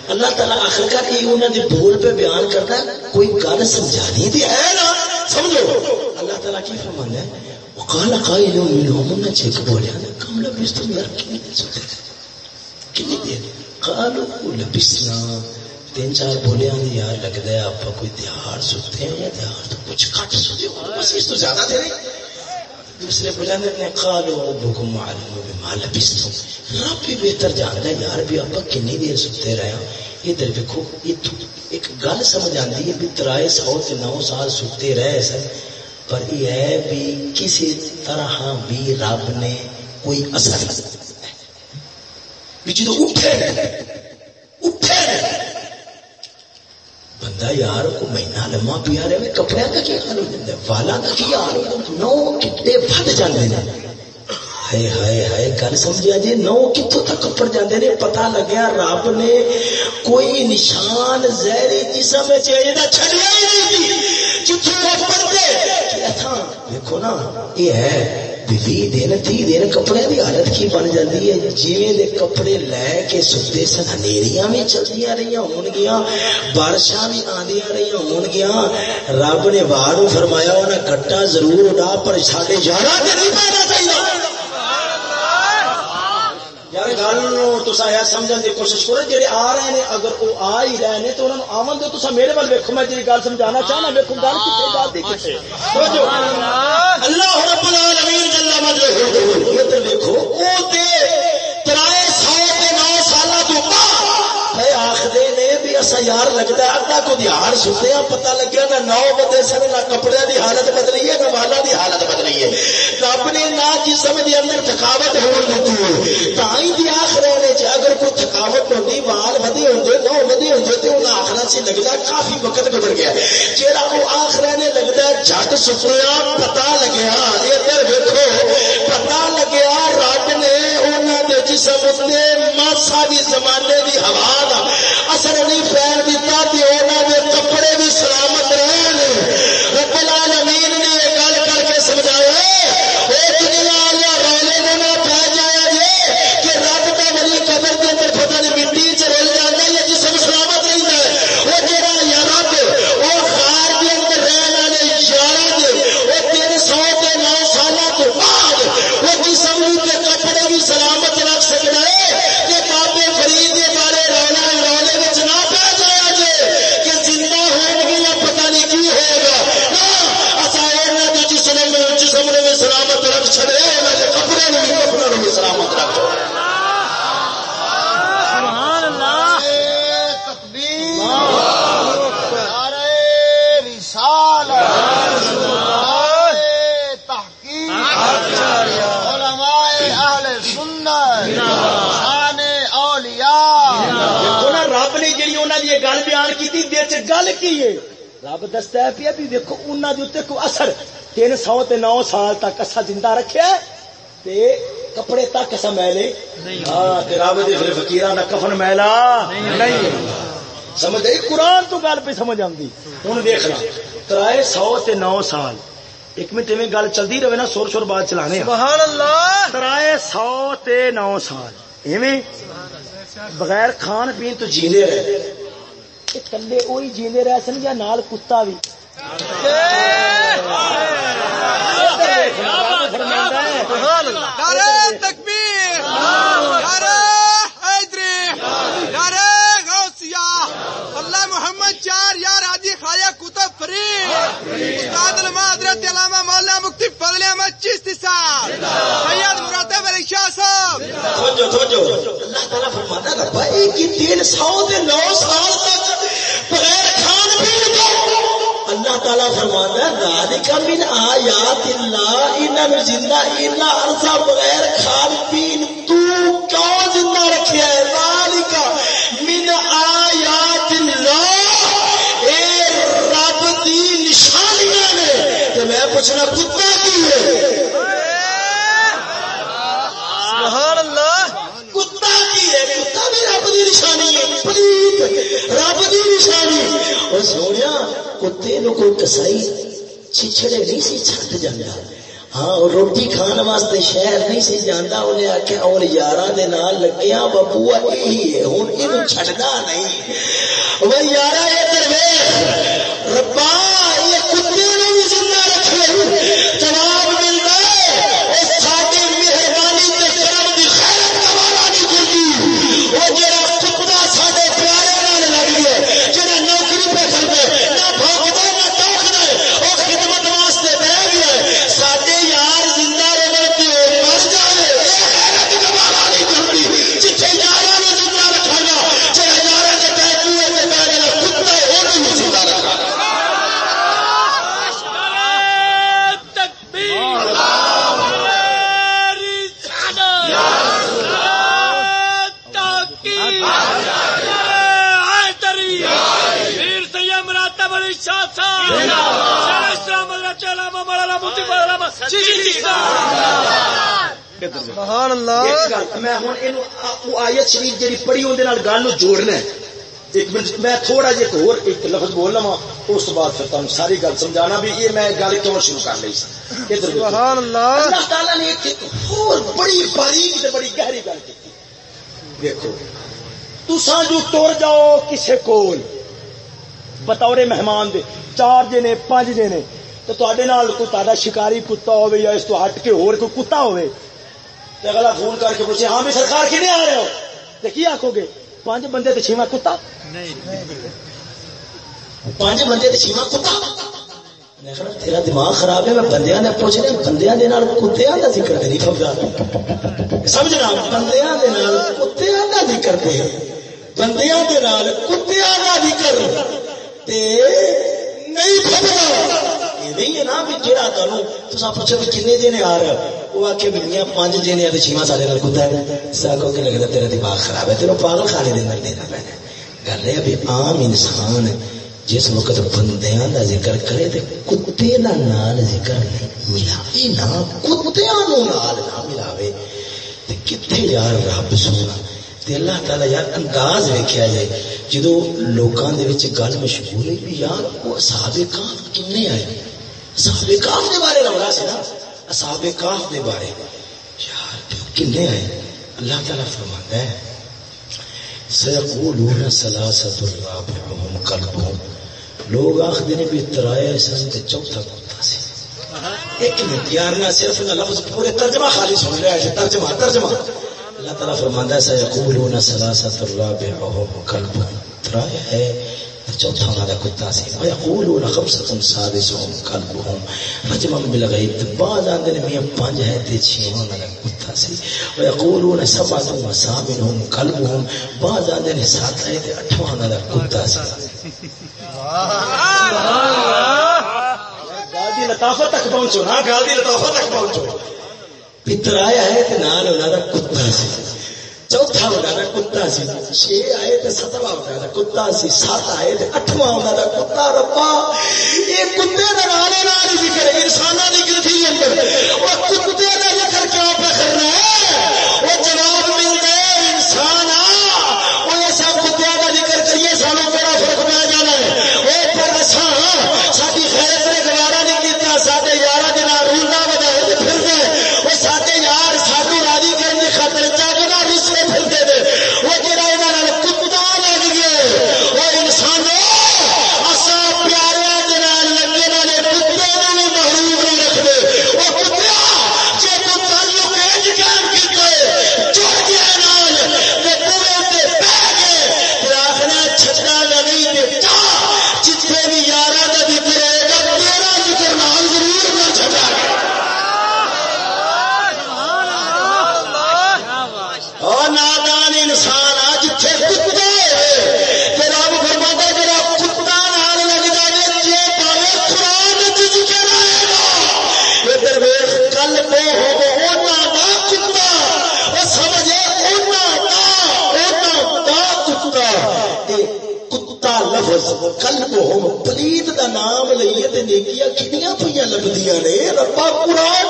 اللہ تعالیٰ آخر کار یہ انہوں نے بول پہ بیان کرتا ہے کوئی گل سمجھانی دی ہے نا سمجھو اللہ تعالیٰ کی فرما ہے وقال قائل منهم من چیک بولیا نا لبستم یار کنی دیر سوتے دیر قالوا لبسنا تین چار بولے ہیں یار لگتا ہے آپ کوئی تہار سوتے ہیں یا تہار تو کچھ کٹ سوتے ہو، بس اس تو زیادہ دے رہے دوسرے بولے نے قالو ربکم معلوم بما لبستم رب بھی بہتر جانتا ہے، یار بھی آپ کنی دیر سوتے رہے ہیں۔ ادھر دیکھو، یہ تو ایک گل سمجھ آتی ہے بھی ترائے سو تے نو سال سوتے رہے سن۔ پر یہ ہے بھی کسی طرح بھی رب نے کوئی اثر بھی جدو اٹھے اٹھے بندہ یار کو مہینہ لما پیا رہے کپڑے کا کیا حال ہو جاتا ہے؟ والا کا کیا حال ہو جاتا نو کتنے ود جانے نے ہائے ہائے ہائے، گل سمجھا جی نو کتوں تک کپڑ جاندے نے، پتہ لگیا رب نے کوئی نشان زہری جسم چاہیے چھڑیا ہی نہیں جتوں کپڑ دے دیکھو نا، یہ ہے بھی دن تی دن کپڑے دی حالت کی بن جاتی ہے۔ جیویں دے کپڑے لے کے ستے سن، ہنیریاں بھی چلدیاں رہی ہون گیا بارشاں بھی آندیاں رہی ہون گیا رب نے واڑ فرمایا انہیں کٹا ضرور اڈا پر ساڈے یارہ تے نہیں پینا چاہیے گل تو سمجھنے کی کوشش کرو جی آ رہے ہیں اگر وہ آ ہی رہے ہیں تو انہوں نے آمن دو تو میرے وال ویکو میں جی گل سمجھانا چاہنا ویکو گل کتنے جاتی کتنے اللہ۔ رب العالمین جل مجدہ ادھر دیکھو او تے نے بھی اسا یار لگتا ہے اگا کو دیہار ستے ہیں، پتہ لگیا نہ نو بندے سن، نہ کپڑے دی حالت بدلی ہے، نہ والا دی حالت بدلی ہے۔ رب نے نہ جسم دے اندر تھکاوٹ ہون دیتی ہے۔ تائیں دی آخرے نے اگر کوئی تھکاوٹ ہوندی، وال ودے ہوندے، نو ودے ہوندے، تے انہاں آخرا سے لگدا کافی وقت گزر گیا جیڑا وہ آخرے نے لگدا جھٹ سکیا پتہ لگیا۔ ادھر ویکھو، پتہ لگیا، رب نے انہاں دے جسم تے ماسا بھی زمانے دی ہوا دا۔ اثر نہیں پھیل دے کپڑے بھی سلا عقیدے چ گل کی ہے رب دستا ہے پیا بھی دیکھو انہاں دے اوتے کو اثر۔ تین سو تے نو سال تک اسا زندہ رکھیا ہے تے کپڑے تک اسا میلے ہاں تے رب دے پھر فقیراں دا کفن میلا نہیں۔ سمجھ آئی؟ قرآن تو گل پہ سمجھ آتی ہوں دیکھنا ترائے سو تے نو سال۔ ایک منٹ میں گل چلتی رہے نا سور شور بعد چلانے سبحان اللہ۔ ترائے سو تے نو سال۔ ایویں؟ بغیر کھان پین تو جیندے رہے۔ کلے وہی جیندے رہ سن یا نال کتا بھی سبحان اللہ نعرہ تکبیر نعرہ حیدری نعرہ غوثیہ اللہ محمد چار یار حاجی خواجہ کتب استاد علماء حضرت علامہ مولانا مفتی فضل احمد چشتی صاحب سید مراتب علی شاہ صاحب توجہ توجہ اللہ تعالیٰ فرماتا ہے نو سال تک اللہ تعالیٰ فرماتا ہے، ذالک من آیات اللہ انہاں زندہ الا عرصہ بغیر کھان پین، تو کیوں زندہ رکھیا ہے ذالک من آیات اللہ، اے رب دی نشانیاں نے تے میں پوچھنا کتا اور سونیا کتے نو کوئی کسائی چھچڑے نہیں سی چھٹ جانا ہاں روٹی کھان واسطے شہر نہیں سی جانا انہیں آخیا اور یار لگیا ببوا یہی ہے ہوں یہ چھڈنا نہیں وہ یار ادھر ربا یہ کتے بھی زندہ رکھے جواب سبحان اللہ۔ میں ہوں یہ آیت شریف جی پڑھی اندر گل جوڑنا ہے۔ ایک منٹ میں تھوڑا جہا اور ایک لفظ اس بعد پھر تمہیں ساری گل سمجھانا بھی۔ یہ میں گل کیوں شروع کر لی ادھر دیکھو۔ سبحان اللہ۔ اللہ تعالیٰ نے ایک بڑی باریک تے بڑی گہری گل کی۔ دیکھو تساں جو ٹر جاؤ کسے کول بطور مہمان دے چار جنے پانچ جنے تو تے نال کوئی تا شکاری کتا ہوے یا اس تو ہٹ کے اور کوئی کتا ہوے تے اگلا فون کر کے پوچھے ہاں بھی سرکار کنے آ رہے ہو؟ تے کی آکھو گے؟ پانچ بندے تے چھواں کتا؟ پانچ بندے تے چھواں کتا؟ تیرا دماغ خراب ہے میں بندیاں نے پوچھ رہے بندیاں دے نال کتےاں دا ذکر نہیں سمجھا؟ سمجھنا بندیاں دے نال کتےاں دا ذکر تے بندیاں دے نال کتےاں دا ذکر۔ تے نہیں پھبدا یہ نہیں ہے نا بھی جڑا پوچھو کہ کنے وہ آکھے میاں پانچ تے سارے نال کتا ہے ساکو کہ لگدا تیرا دماغ خراب ہے تینوں پاگل خانے دے دینا گل ہے بھی عام انسان جس وقت بندیاں دا ذکر کرے تے کتے دا نال ذکر نہیں ملاوے نہ کتےاں نو نال نہ ملاوے تے یار رب سونا تے اللہ تعالی یار انداز ویکھیا جائے۔ جدو لوکاں دے وچ گل مشہور ہے بھی یار، وہ اصحاب کہف کنے آئے؟ اصحاب کہف دے بارے رولا سی نا اصحاب کہف دے بارے۔ یار کنے آئے؟ اللہ تعالی فرماتا ہے سيقولون ثلاثة رابعهم قلبهم لوگ آخر نے بھی ترایا سن تے چوتھا کتا سی۔ ایک منٹ یار نہ صرف نہ لفظ پورے ترجمہ خالی سن رہا ہے، ترجمہ ترجمہ۔ اللہ تعالیٰ فرماندا ہے سيقولون ثلاثة رابعهم قلبهم ترایا ہے چوتھا دا کتا سی ويقولون خمسة سادسهم قلبهم رجما بالغیب بعد آندے نے میاں پانچ ہے تے چھ انہاں دا کتا سی ويقولون سبعة وثامنهم قلبهم بعد آندے نے سات ہے تے اٹھواں دا کتا سی گال دی لطافت تک پہنچو نا گال دی لطافت تک پہنچو۔ پتر آیا ہے تو نال انہوں کا کتا سی۔ چوتھا ہوتا تھا کتا سی۔ چھ آئے تو ستواں ہوتا تھا کتا سی۔ سات آئے تو اٹھواں ہوتا تھا کتا۔ ربا، یہ کتے کا نام نال ذکر انسانوں کی ذکر اندر وہ کتے لبدیاں نے ربا قرآن قرآن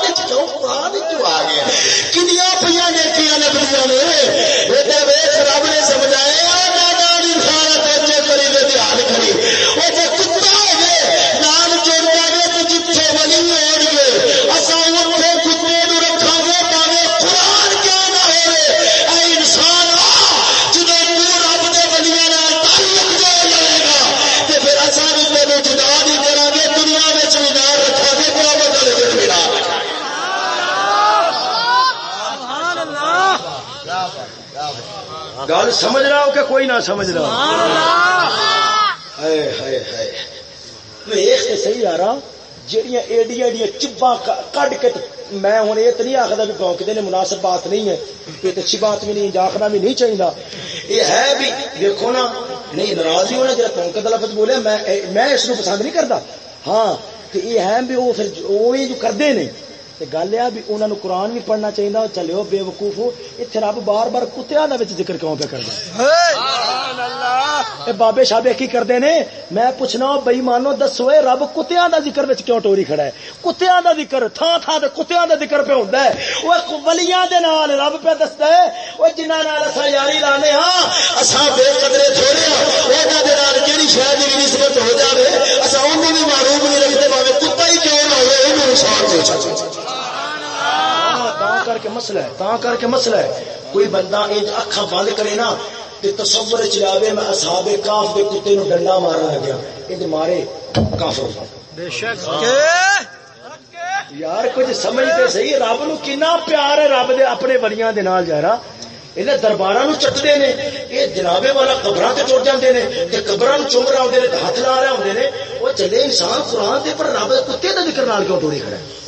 گل سمجھ رہا ہو کہ کوئی نہ سمجھ رہا ویخ صحیح آ رہا جہیا ایڈیا ایڈیا چبا کڈ کے میں ہوں یہ تو نہیں آخر بھی گونکتے نے مناسب بات نہیں ہے۔ یہ تو اچھی بات بھی نہیں آخنا بھی نہیں چاہیے یہ ہے بھی دیکھو نا نہیں ناراض ہی ہونا جا پونک لفظ بولے میں میں اس کو پسند نہیں کرتا ہاں تو یہ ہے بھی وہ پھر وہ جو کرتے ہیں گل ہے بھی انہوں نے قرآن بھی پڑھنا چاہیے چلو بے وقوف اتنے رب بار بار کتیا ذکر کیوں پہ کرتا بابے شابے کی کرتے نے میں پوچھنا بئی مانو دسو رب کتیا کا ذکر بچ کیوں ٹوری کھڑا ہے؟ کتیا کا ذکر تھان تھان کتیا کا ذکر پہ ہوتا ہے؟ وہ ولیاں دے نال رب پہ دستا ہے وہ جنہ اصا یاری لانے ہاں اصا بے قدرے تھوڑے ہاں جہی شاید بھی نسبت ہو جائے اصا انہوں بھی معروف نہیں رکھتے پاوے کتا ہی کیوں نہ ہوئے کر کے مسئلہ ہے تا کر کے مسئلہ ہے۔ کوئی بندہ اکھا بند کرے نا تصور چلاوے میں اصحاب کاف دے کتے نو ڈنڈا مارن لگیا۔ یہ مارے کافر۔ یار کچھ سمجھتے صحیح رب نو کنا پیار ہے رب دے اپنے بلیاں دے نال رہا یہ دربار چکتے ہیں یہ جنابے والا قبر سے ٹر جاتے ہیں قبر چوم رہے ہوتے ہیں ہاتھ لا رہے ہوتے ہیں وہ چلے انسان قرآن دے پر رب کتے کا ذکر نال کیوں ٹوڑی کھڑا ہے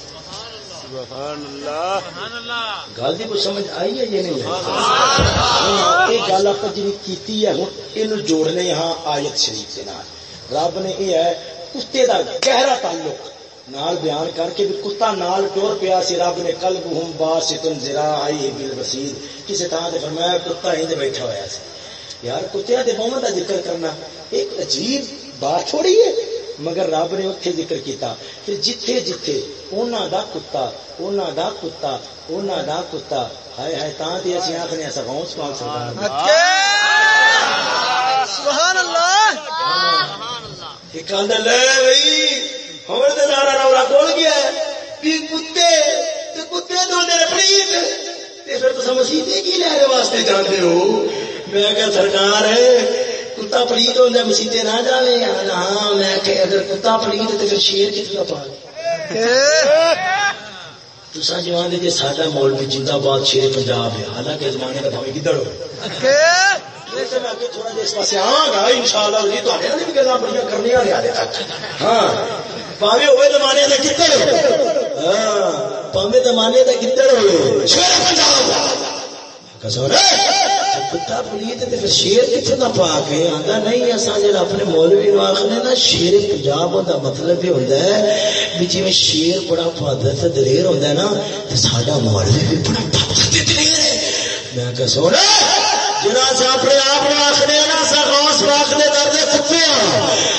گل کی کچھ سمجھ آئی ہے یہ نہیں؟ یہ گل آپ جی ہے ہوں یہ جوڑنے ہاں آیت شریف کے نال۔ رب نے یہ ہے کتے کا گہرا تعلق نال بیان کر کے بھی کتا نال ٹور پیا سی رب نے کل ہوں بار ستن زرا آئی بل رسید کسی تھان سے فرمایا کتا ہی بیٹھا ہوا سی۔ یار کتیا کے مومن کا ذکر کرنا ایک عجیب بات تھوڑی ہے۔ مگر رب نے اتنے ذکر کیتا پھر جتھے جتھے اونا دا کتا اونا دا کتا اونا دا کتا۔ ہائے ہائے تاں تے اسی آکھنے اسا غوث پاک سرکار سبحان اللہ ایک آندا لے بھائی ہمر تے نارا رولا کھول گیا ہے۔ بھی کتے تے کتے دو دے پلیت تے۔ پھر تو مسیح دے کی لے واسطے جاندے ہو؟ میں کہ سرکار ہے کتا پلیت ہوتا مسیطے نہ جانے ہاں میں کہ اگر کتا پلیت تو پھر شیر کتنا پا تسا جوان دے ساڈا مول بھی باد شیر پنجاب ہے، حالانکہ زمانے کا بھاوے کدھر ہو۔ تھوڑا اس پاس گا ان شاء اللہ جی تے بھی گلا بڑی کرنی والے ہاں پاوے ہوئے زمانے کا کدھر ہو۔ ہاں پاوے زمانے کا کدھر ہو۔ شیر پنجاب! کتا پلیت پھر شیر کتنے کا پا کے آتا نہیں اصا جا اپنے مولوی نو آخنے نا شیر پنجاب کا مطلب یہ ہوتا ہے بھی جی شیر بڑا بہادر دلیر ہوتا ہے نا تو ساڈا مولوی بھی بڑا بہادر دلیر ہے۔ میں کہ سونا جنا سے اپنے آپ نو آخنے نا سا غوث پاک دے درد کتے ہاں۔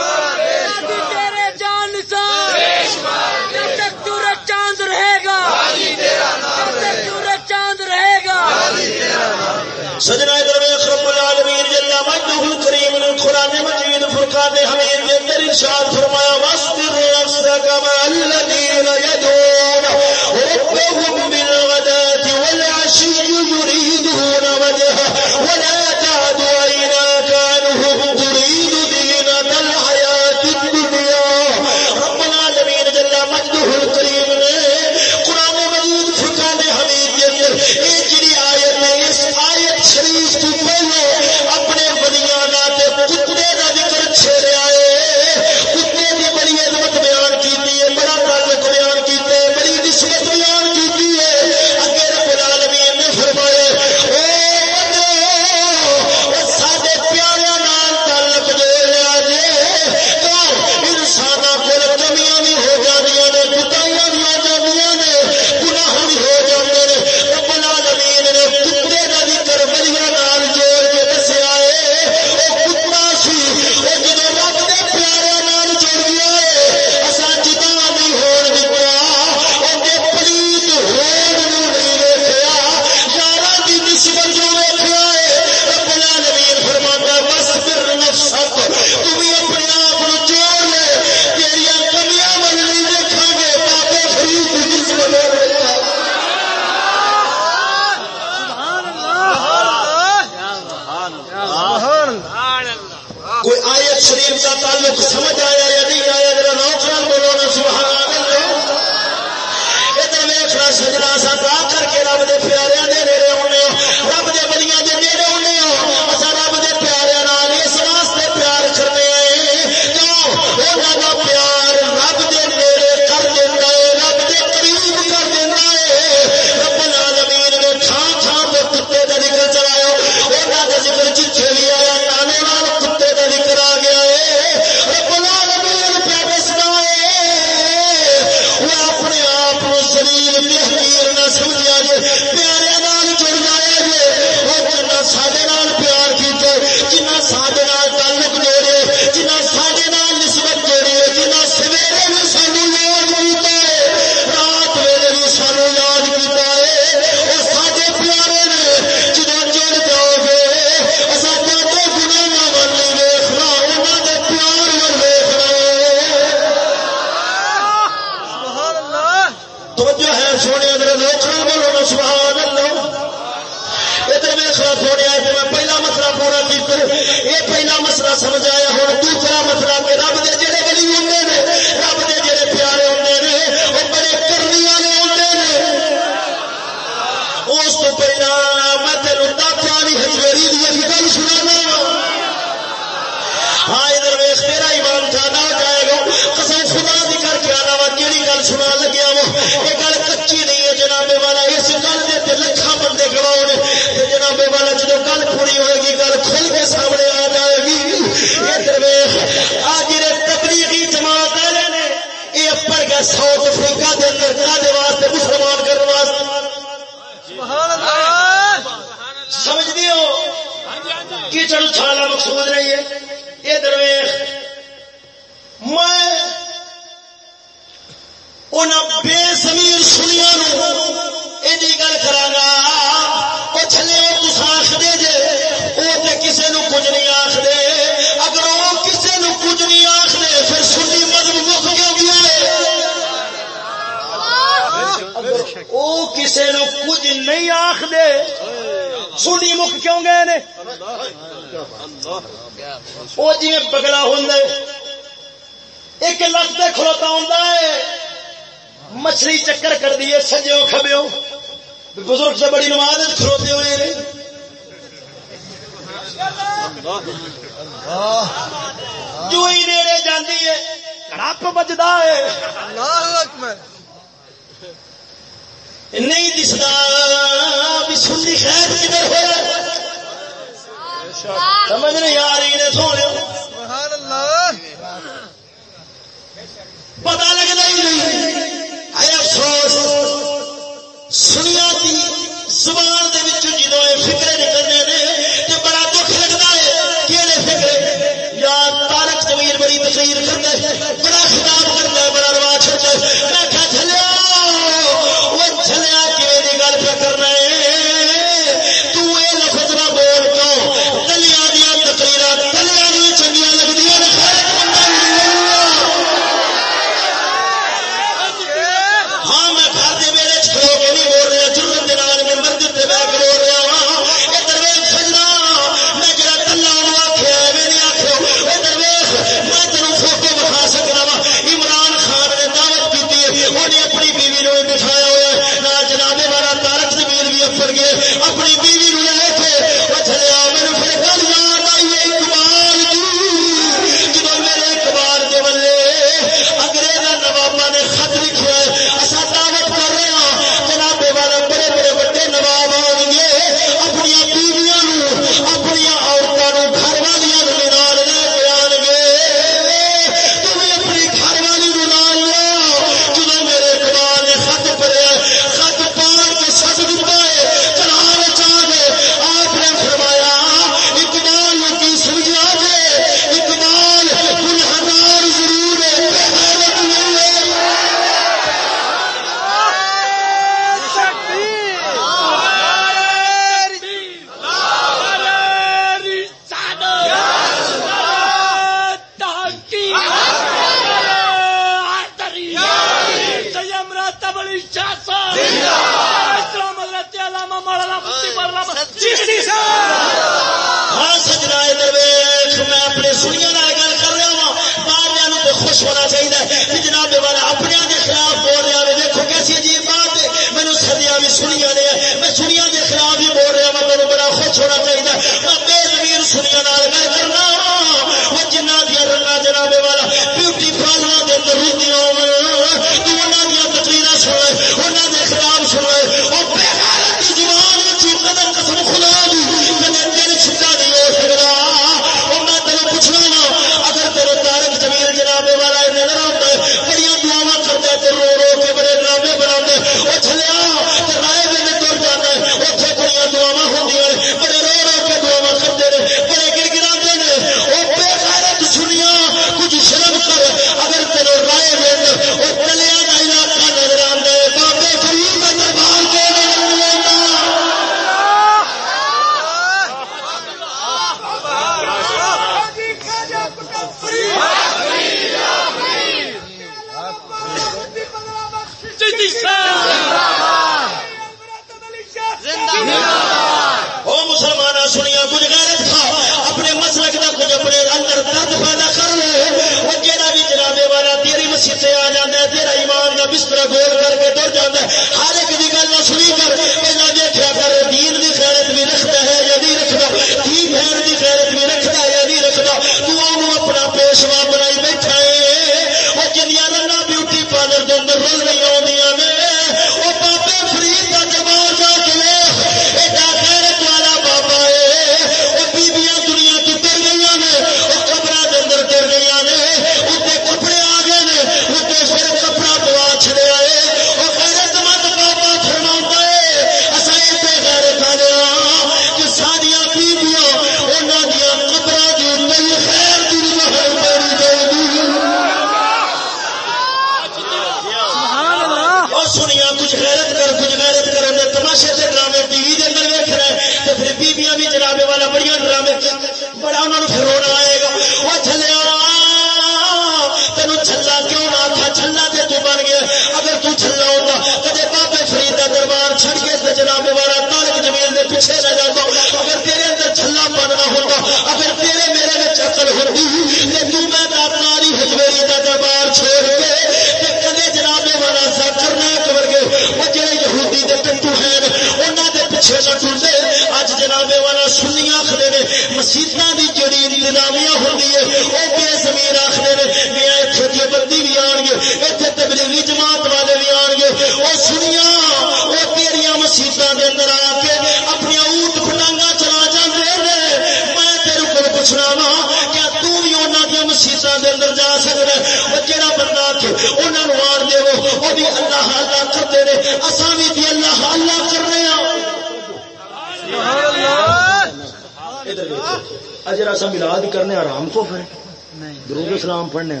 پڑھنے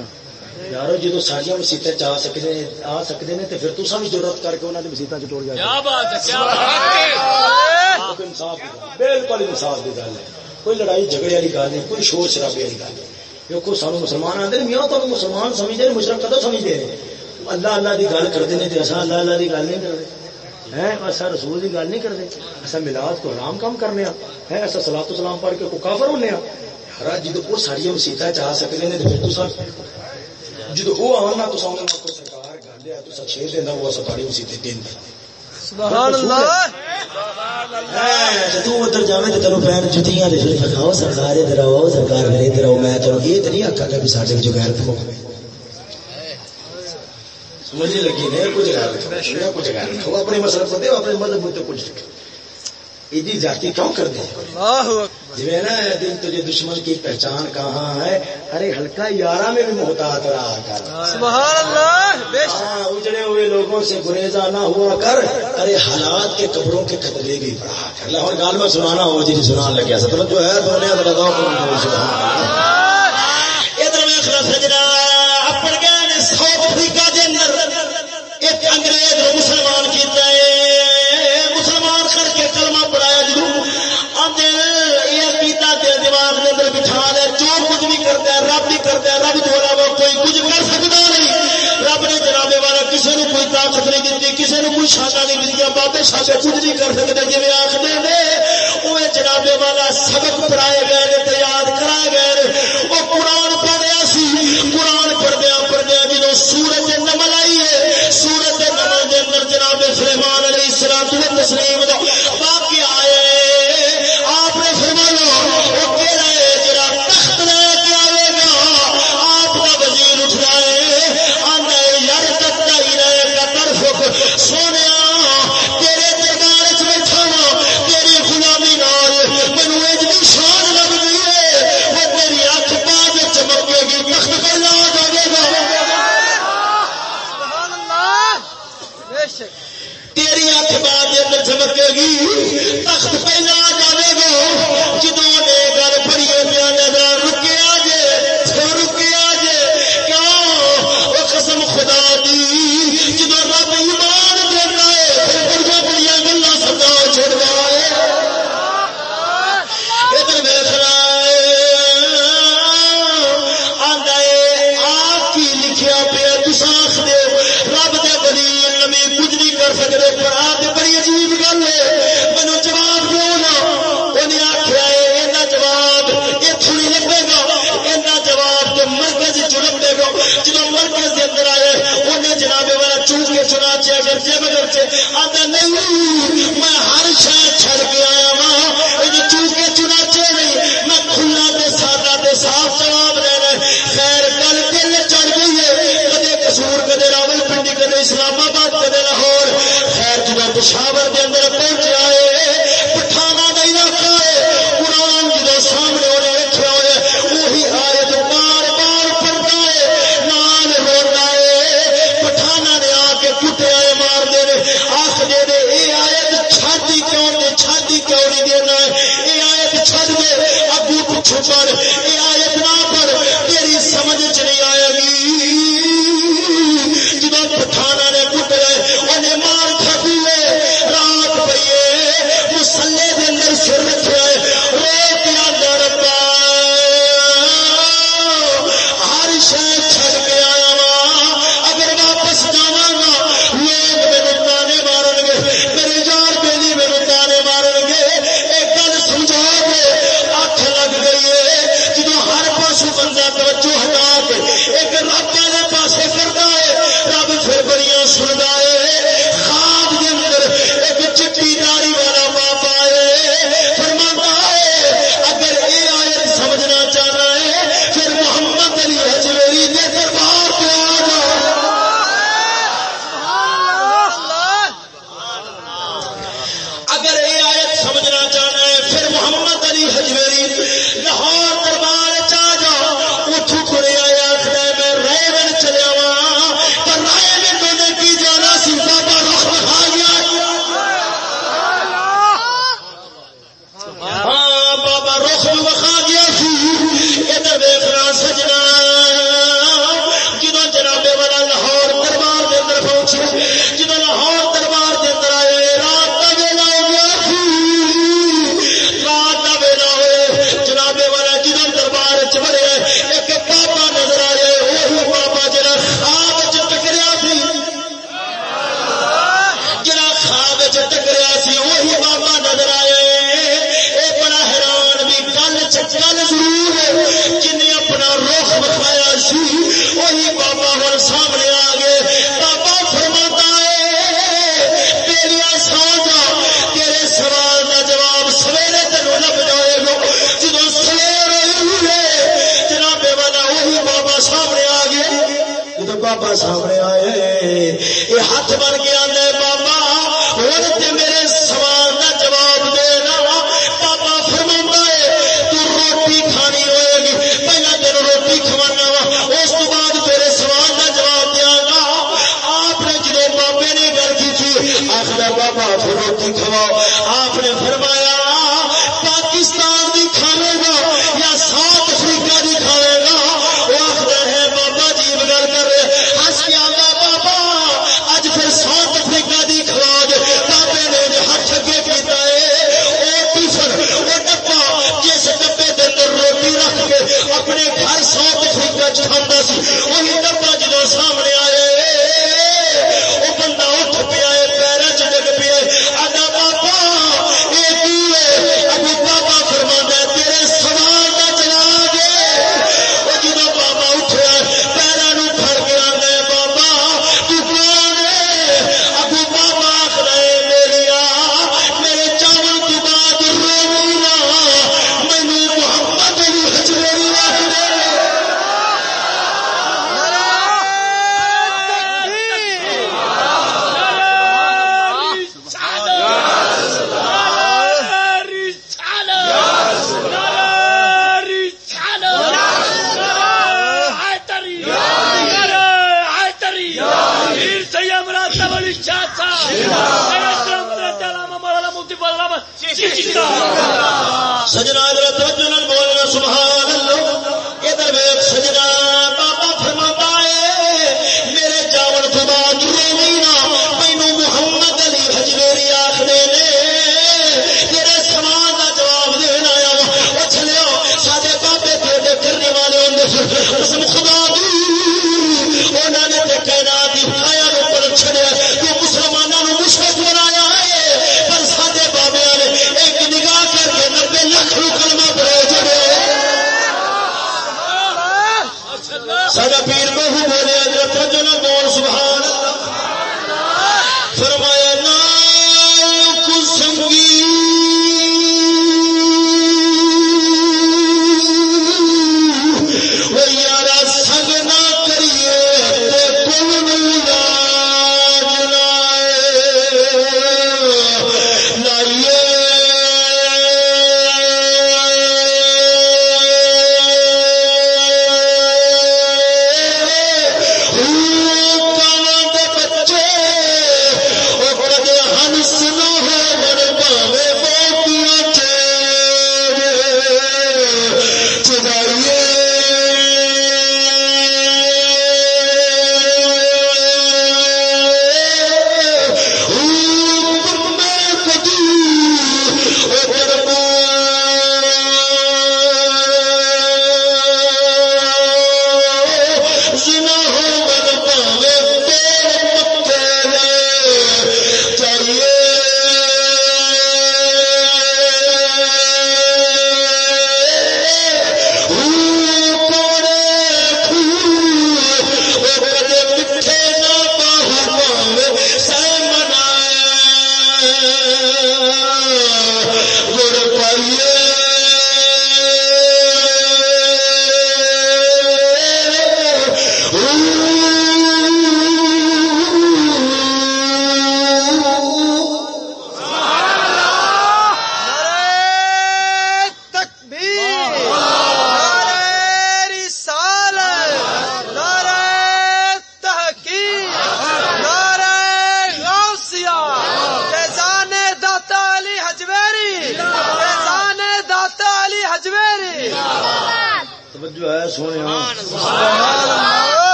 یارو جدو ساریا مسیطے آ سکتے آ سکتے ہیں تو پھر تصا بھی ضرورت کر کے انہوں نے مسیطا چ ٹوڑ جائے۔ بالکل انصاف کی گل ہے۔ کوئی لڑائی جھگڑے والی گل نہیں کوئی شور شرابے والی گل نہیں۔ دیکھو سانو مسلمان آتے میاں تو مسلمان سمجھتے مشرق کدو سمجھتے ہیں اللہ اللہ کی گل کرتے ہیں اصا اللہ اللہ کی گل نہیں کرتے رسول کی گل نہیں کرتے ملاد کو آرام کام کرنے ہے ایسا سلا تو سلام پڑھ کے کو کافر ہونے ہر جدو وہ ساری مسیطا چاہ سکتے ہیں تو پھر تو جدو وہ آنا تو سرکار گل ہے تو چھ دینا وہ ساری مسیطے دن سبحان اللہ! ادھر جاوے تو تینوں پہن جتیاں دے پھر دکھاؤ سرکار ادھر آؤ سرکار میرے ادھر آؤ میں چلو یہ نہیں سمجھ لگی کچھ کچھ اپنے پتے اپنے مذہب تو کچھ جاتی کیوں کر دیں جی نا دل تجھے دشمن کی پہچان کہاں ہے ارے ہلکا یارہ میں بھی محتاط رہا کر۔ سبحان اللہ ہاں، اجڑے ہوئے لوگوں سے گریزا نہ ہوا کر۔ ارے حالات کے قبروں کے قتلے بھی پڑھا کر۔ لاہور گال میں سنانا ہو جی سنان لگیا سب جو ہے ادھر میں سجنا اپن گئے ساؤتھ افریقہ کے اندر ایک انگریز مسلمان کیتا ہے۔ دماغ ہے جو کچھ بھی کرتا ہے، رب بھی کرتا ہے، رب جو علاوہ کوئی کچھ کر سکتا نہیں۔ رب نے جنابے والا کسی نے کوئی طاقت نہیں دیتی کسی نے کوئی شاخا نہیں دیتی بابے شاخے کچھ نہیں کر سکتے جی آخر نے وہ جنابے والا سبق پڑھائے واخر الوقار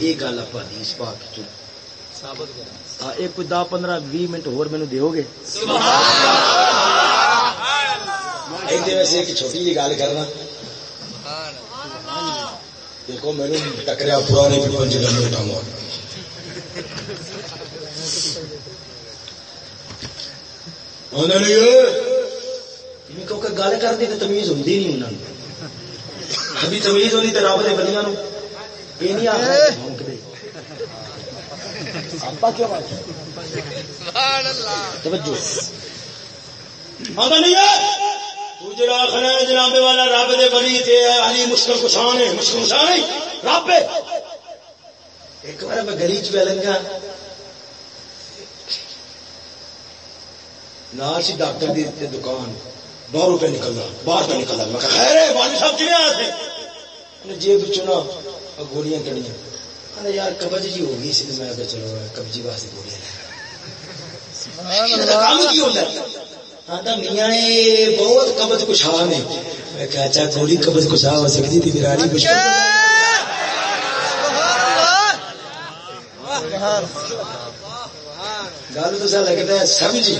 یہ گل آپ حدیث پاک چ دہ پندرہ بھی منٹ ہو گے ویسے ایک چھوٹی جی گل کرنا دیکھو میرے ٹکریا پرانے کیونکہ گل کرتے تو تمیز ہوں نہیں انہوں نے ابھی تمیز ہونی تو رب نے بندیاں یہ نہیں جناب والا رب دے بلی علی مشکل ہے مشکل رب! ایک بار میں گلی چ لگا نہ ڈاکٹر دکان۔ باہر پہ نکلنا باہر پہ نکلنا۔ میں جیب چنا گولیاں کڑیاں۔ یار قبض جی ہو گئی سی میں چلو قبضی واسطے گولیاں کام کی ہوتا ہے؟ آتا میاں بہت قبض کشا نے میں کہا اچھا تھوڑی قبض کشا ہو سکتی تھی میرا نہیں گل تو سا لگتا ہے سمجھ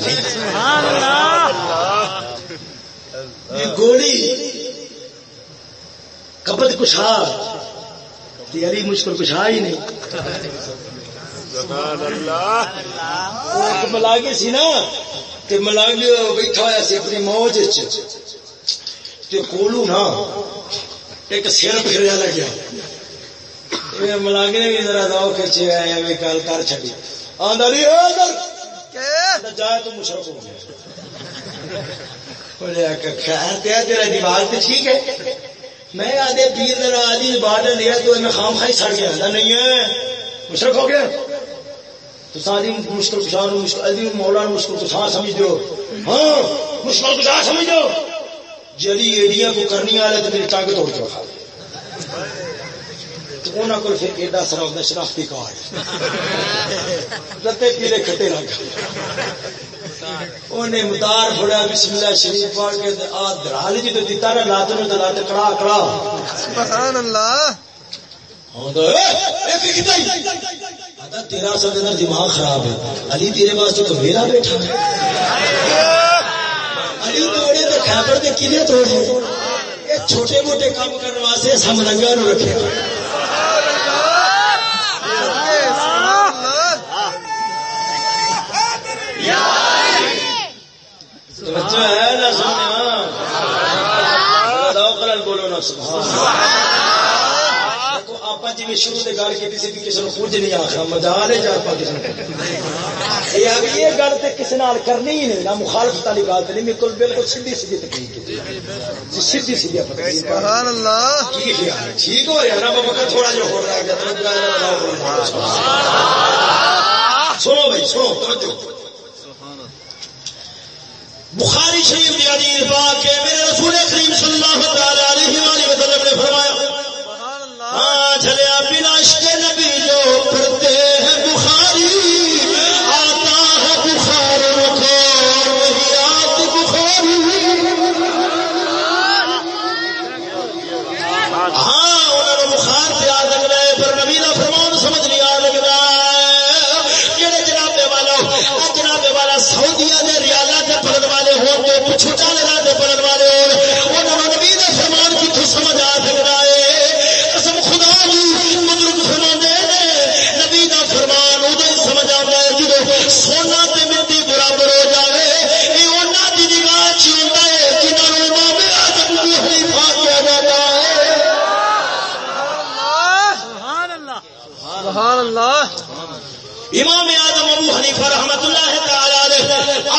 گولی قبض کشا۔ تیاری مشکل کشا ہی نہیں۔ ملا کے سی نا ملنگ بیٹھا ہوا سی اپنی موج کولو نا ایک سر پھر لگیا ملنگ نے بھی ذرا دو کھچے گل کر چڑی آدھا جائے تو مشرف ہو گیا۔ تیرا دیوار تو ٹھیک ہے۔ میں آدھے پیر آدھی بارڈر لیا تو میں خام خائی سڑ گیا۔ نہیں ہے۔ مشرق ہو گیا۔ تو ساری مشکل کشا مشکل مولا مشکل کشا سمجھ دو۔ ہاں مشکل کشا سمجھ دو۔ جلی ایڈیاں کو کرنی آ رہے تو میری ٹانگ توڑ کے انہوں کو پھر ایڈا ہوتا شناختی کارڈ لتے پیلے کھٹے لگ انہیں مدار بسم اللہ شریف پڑھ کے آ جی تو دیتا نا لات نو کڑا کڑا۔ سبحان اللہ۔ تیرا سب دماغ خراب ہے۔ علی تیرے واسطے تو میرا بیٹھا۔ علی توڑے تو خیبر کے کلے توڑے۔ یہ چھوٹے موٹے کام کرنے واسطے سم رنگا نو رکھے۔ ہے نا سونے بولو نا سبحان جی شروع سے گل کی کسی کسی کو کچھ نہیں آخر مجال ہے جا کسی یہ گل تو کسی نال کرنی ہی نہیں نہ مخالفت والی بات نہیں بالکل بالکل سیدھی سیدھی تقریر سیدھی سیدھی سبحان اللہ۔ ٹھیک ہو رہا نا بابا تھوڑا جہا ہو رہا ہے سنو بھائی سنو توجہ۔ بخاری شریف کی حدیث پاک کے میرے رسول کریم صلی اللہ تعالی علیہ وآلہ وسلم نے فرمایا ہاں چلے بنا عشق نبی جو پڑھتے ہیں بخاری آتا ہے بخار بخاری۔ ہاں انہوں نے بخار سے آ لگ امام آدم ابو حنیفہ رحمت اللہ تعالی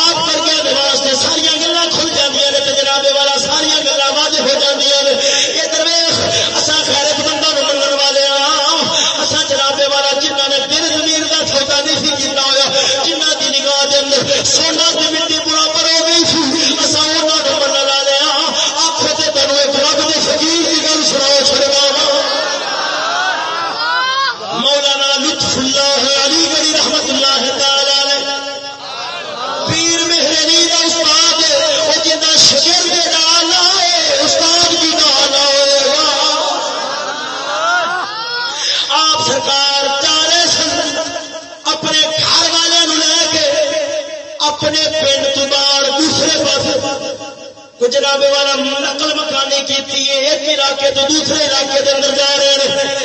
کی مکانی ایک علاقے تو دوسرے علاقے کے اندر جا رہے ہیں۔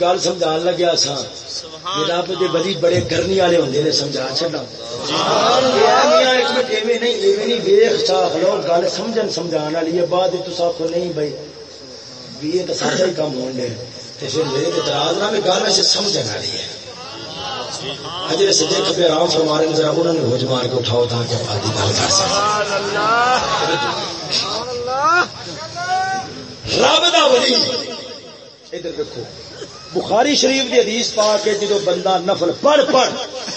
گل سمجھا لگیا سا رب دے بلی بڑے گرمی والے ہوں نے سمجھا نہیں لو گل سمجھن سمجھا والی ہے۔ بعد تو آخو نہیں بھائی بھی یہ تو سارا ہی کام ہونے پھر میرے اعتراض نہ بھی گل ایسے سمجھن والی ہے۔ اجے سجے کبھی آرام فرما رہے ذرا انہوں نے ہوج مار کے اٹھاؤ تاکہ آپ آدھی گل کر سکیں۔ رب دا ولی۔ ادھر دیکھو۔ بخاری شریف کی حدیث پا کے جدو بندہ نفل پڑھ پڑھ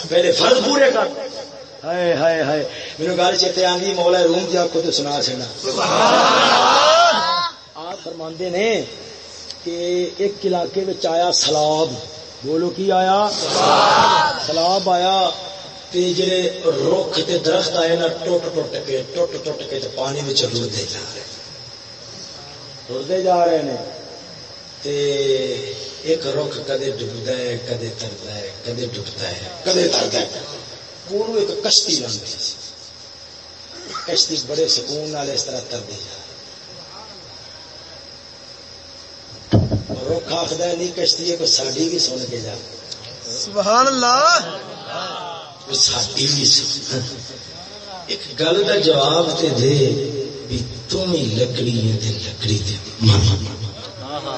پہلے فرض پورے کر۔ ہائے ہائے ہائے۔ میرے گل چیتے آگی مولا روم جا کو تو سنا سنا آپ فرماندے نے کہ ایک علاقے میں آیا سلاب۔ بولو کی آیا؟ سلاب۔ آیا تے جڑے رخ تے درخت آئے نا ٹوٹ ٹوٹ کے ٹوٹ ٹوٹ کے تے پانی میں رڑتے جا رہے۔ رڑتے جا رہے ہیں تے ایک رخ کدے ڈبدا ہے کدے ترتا ہے کدے ڈبتا ہے کدے ترتا ہے؟ پورو ایک کشتی لگتی کشتی بڑے سکون والے اس طرح ترتی جا رخ آخر نہیں کشتی ہے کوئی ساڈی بھی سن کے جا۔ سبحان اللہ! ساڈی بھی سن۔ ایک گل کا جواب تے دے بھی تم ہی لکڑی ہے تے لکڑی تے۔ ماما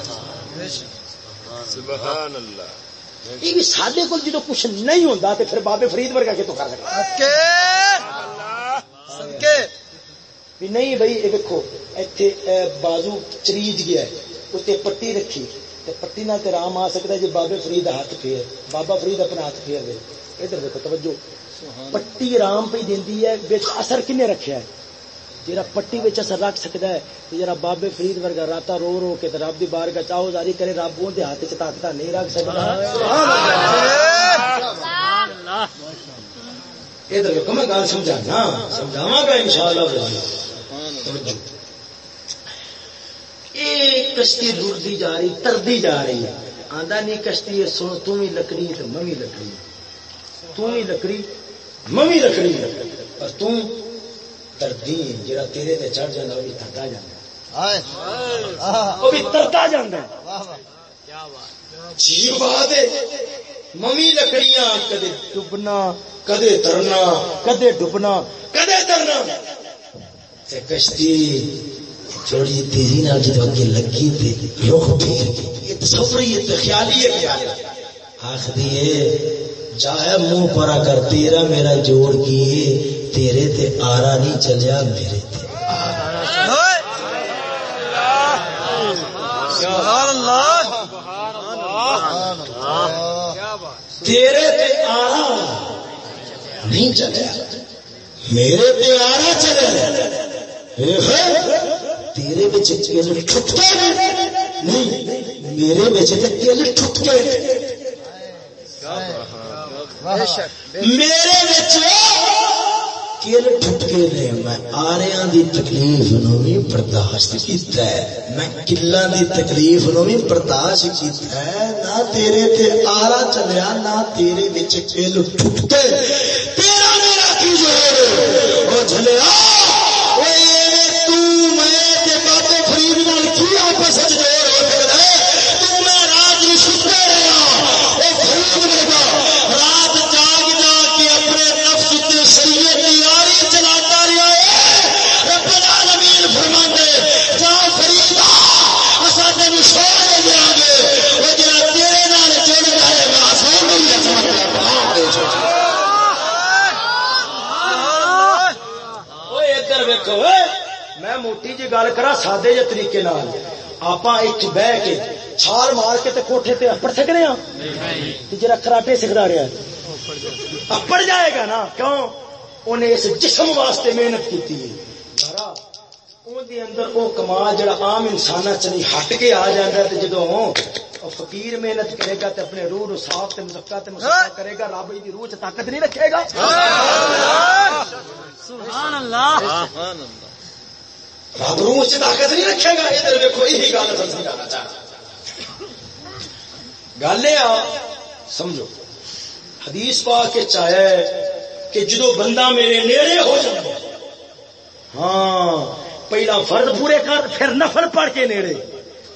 سبحان اللہ۔ یہ سڈے کو جدو کچھ نہیں ہوتا تو پھر بابے فرید ورگا کتوں کر سکتا؟ بھی نہیں بھائی یہ دیکھو اتنے بازو چریج گیا ہے اتنے پٹی رکھی۔ تے پٹی نہ تے رام آ سکتا ہے جی بابے فرید ہاتھ پھیر۔ بابا فرید اپنا ہاتھ پھیر دے۔ ادھر دیکھو توجہ۔ پٹی رام پہ دینی ہے بچ اثر کنے رکھیا ہے؟ جرا پٹی بچ اثر رکھ سکتا ہے تے جرا بابے فرید ورگا راتا رو رو کے تے رب دی بار کا چاہو جاری کرے رب وہ ہاتھ چ طاقت نہیں رکھ سکتا ادھر دیکھو میں گل سمجھانا سمجھاواں گا انشاءاللہ۔ توجہ یہ کشتی ڈرتی جا رہی ترتی جا رہی ہے۔ آدھا نہیں کشتی سن تم ہی لکڑی تو ممی لکڑی تم ہی لکڑی ممی لکڑی اور تم ترتی جا تیرے تے چڑھ جانا وہ بھی ترتا جانا وہ بھی ترتا جانا جی بات ہے ممی لکڑیاں کدے ڈبنا کدے ترنا کدے ڈبنا کدے ترنا۔ تے کشتی تھوڑی تیزی نال اگے لگی تے رخ یہ تصور ہی ہے خیال ہی ہے آخری ہے چاہے منہ پرا کر تیرا میرا جوڑ کیے تیرے تے آرا نہیں چلیا میرے تے۔ تیرے تے آرا نہیں چلیا۔ میرے تے آرا چلے تیرے نہیں میرے بچے کل میرے بچ کل ٹھٹکے نے میں آریا دی تکلیف نو بھی برداشت کیتا ہے۔ میں کلا دی تکلیف نو بھی برداشت کیتا ہے۔ نہ تیرے تے آرا چلیا، نہ تیرے وچ کل ٹھٹکے تیرا میرا کی جوڑ او جھلیا! گل کرا سادے جی طریقے آپ ایک بہ کے چھال مار کے کوٹھے تے اپڑ سکنے ہاں؟ جرا کراٹے سکھتا رہا اپڑ جائے گا نا؟ کیوں؟ انہیں اس جسم واسطے محنت کی اندر وہ کمال جڑا عام انسان چلی ہٹ کے آ جائے گا جدو فقیر محنت کرے گا تو اپنے روح نو صاف تے مزکا تے مزکا کرے گا رب کی روح چ طاقت نہیں رکھے گا۔ سبحان اللہ! سبحان اللہ! رب روح سے طاقت نہیں رکھے گا؟ ادھر دیکھو یہی گل سمجھانا چاہتا۔ گل یہ سمجھو، حدیث پا کے چاہے کہ جدو بندہ میرے نیڑے ہو جائے ہاں پہلا فرد پورے کر، پھر نفل پڑھ کے نیڑے۔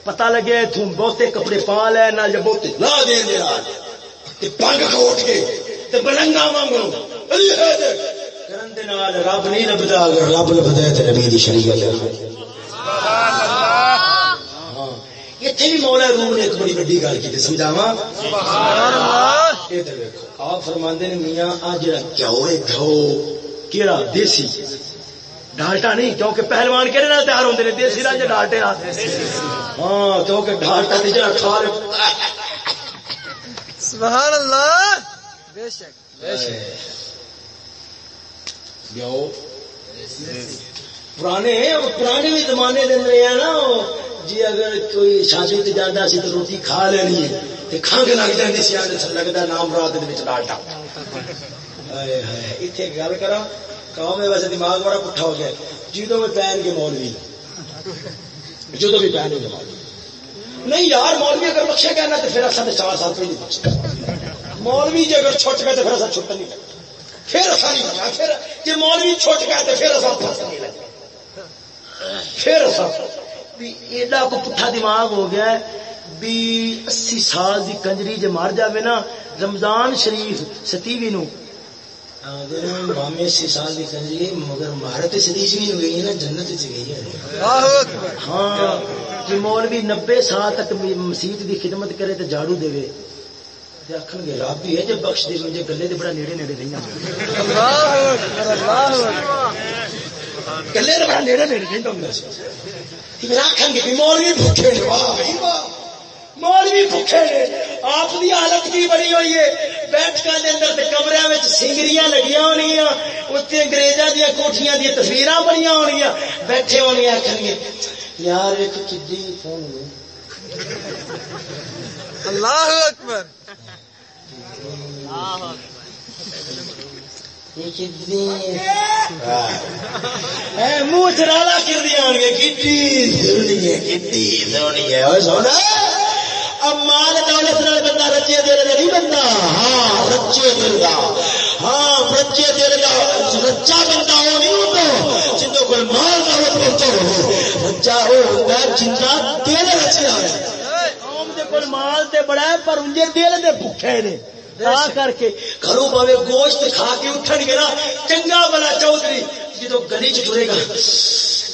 پتا لگے تم بہتے کپڑے پا لے، نہ جب بہتے لا دے دے پنگ کوٹ کے بلنگا مانگو رب نہیں لبدا اگر رب لبدا ہے تو نبی دی شریعت بھی مولا روح نے ایک بڑی گل آپ فرما نے میاں آ جڑا گھو ہے گھو کیڑا دیسی؟ ڈالٹا نہیں کیونکہ پہلوان کہڑے نال تیار ہوتے ہیں دیسی راج ڈالٹے ہاں کیونکہ ڈالٹا تے جڑا کھا سبحان اللہ۔ بے شک بے شک۔ پرانے پرانے بھی زمانے دے ہیں نا جی اگر کوئی شادی تے جانا سی تو روٹی کھا لینی ہے کھنگ لگ جاتی سی لگتا نام رات ڈالٹا اتنے گل کرا قوم ویسے دماغ بڑا پٹھا ہو گیا جدو میں پہن کے مولوی جدو بھی پہن کے مولوی نہیں یار مولوی اگر بخشے کہنا تو پھر اصل چار سال پہ نہیں بخشے مولوی جی اگر چھٹ گئے تو پھر اصل چھٹا نہیں پھر ایسا نہیں بنا پھر جی مولوی چھوٹ گیا تو پھر پھنس نہیں پھر ایڈا کو پٹھا دماغ ہو گیا بھی اسی سال دی کنجری جی مر جائے نا رمضان شریف ستیوی نو۔ مامے اسی سال کی کنجری مگر مہارت سدیش بھی گئی نا جنت چ گئی ہاں جی مولوی نبے سال تک مسیت دی خدمت کرے تو جاڑو دے آخر گے، رب ہے بخش دے مجھے گلے دے بڑا نیڑے نیڑے رہنا گلے بڑا نیڑے نیڑے ہوں آخر گے مولوی بھوکے مولوی بھوکے آپ کی حالت کی بنی ہوئی ہے۔ بیٹھکا کے اندر کمرے سنگریاں لگیا ہونی اتنے انگریزا دیا کوٹیاں دیا تصویر بنی ہونی بیٹھے ہونی آخر گے، یار ایک چیزی فون اللہ اکبر۔ منہ چرالا کر دیا سونا۔ اب مال دولت بندہ رچے دل کا نہیں بندہ ہاں رچے دل کا ہاں رچے دل کا رچا بندہ وہ نہیں ہوتا جنوں کو مال دولت پہنچا ہو رچا وہ ہوتا ہے جنہ دل رچیا ہے مال تے بڑا ہے پر انجے دل دے بھوکے نے۔ کر کے گھروں پاوے گوشت کھا کے اٹھن گے نا چنگا بلا چودھری۔ جدو گلی چ ٹرے گا،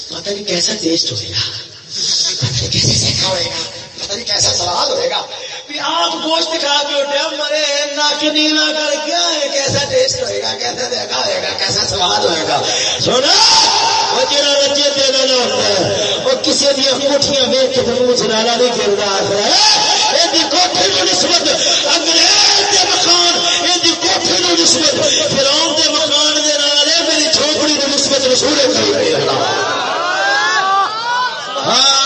پتہ نہیں کیسا ٹیسٹ ہوئے گا۔ پتہ نہیں کیسے سیکھا ہوئے گا، پتہ نہیں کیسا سواد ہوئے گا۔ آپ گوشت کھا کے اٹھے، مرے، ناک نیلا کر کیا ہے کیسا ٹیسٹ ہوئے گا، کیسا دیکھا ہوئے گا، کیسا سواد ہوئے گا۔ سونا، وہ جڑا رچے دے نہ ہوتا ہے، وہ کسی دیا کوٹیاں ویچ کے منہ چلانا نہیں کرتا آخر ہے یہ کوٹھی نسبت انگریز مکان یہ کوٹھی کی نسبت فراؤن کے مکان کے نال ہے میری چھوپڑی کی نسبت رسول ہاں۔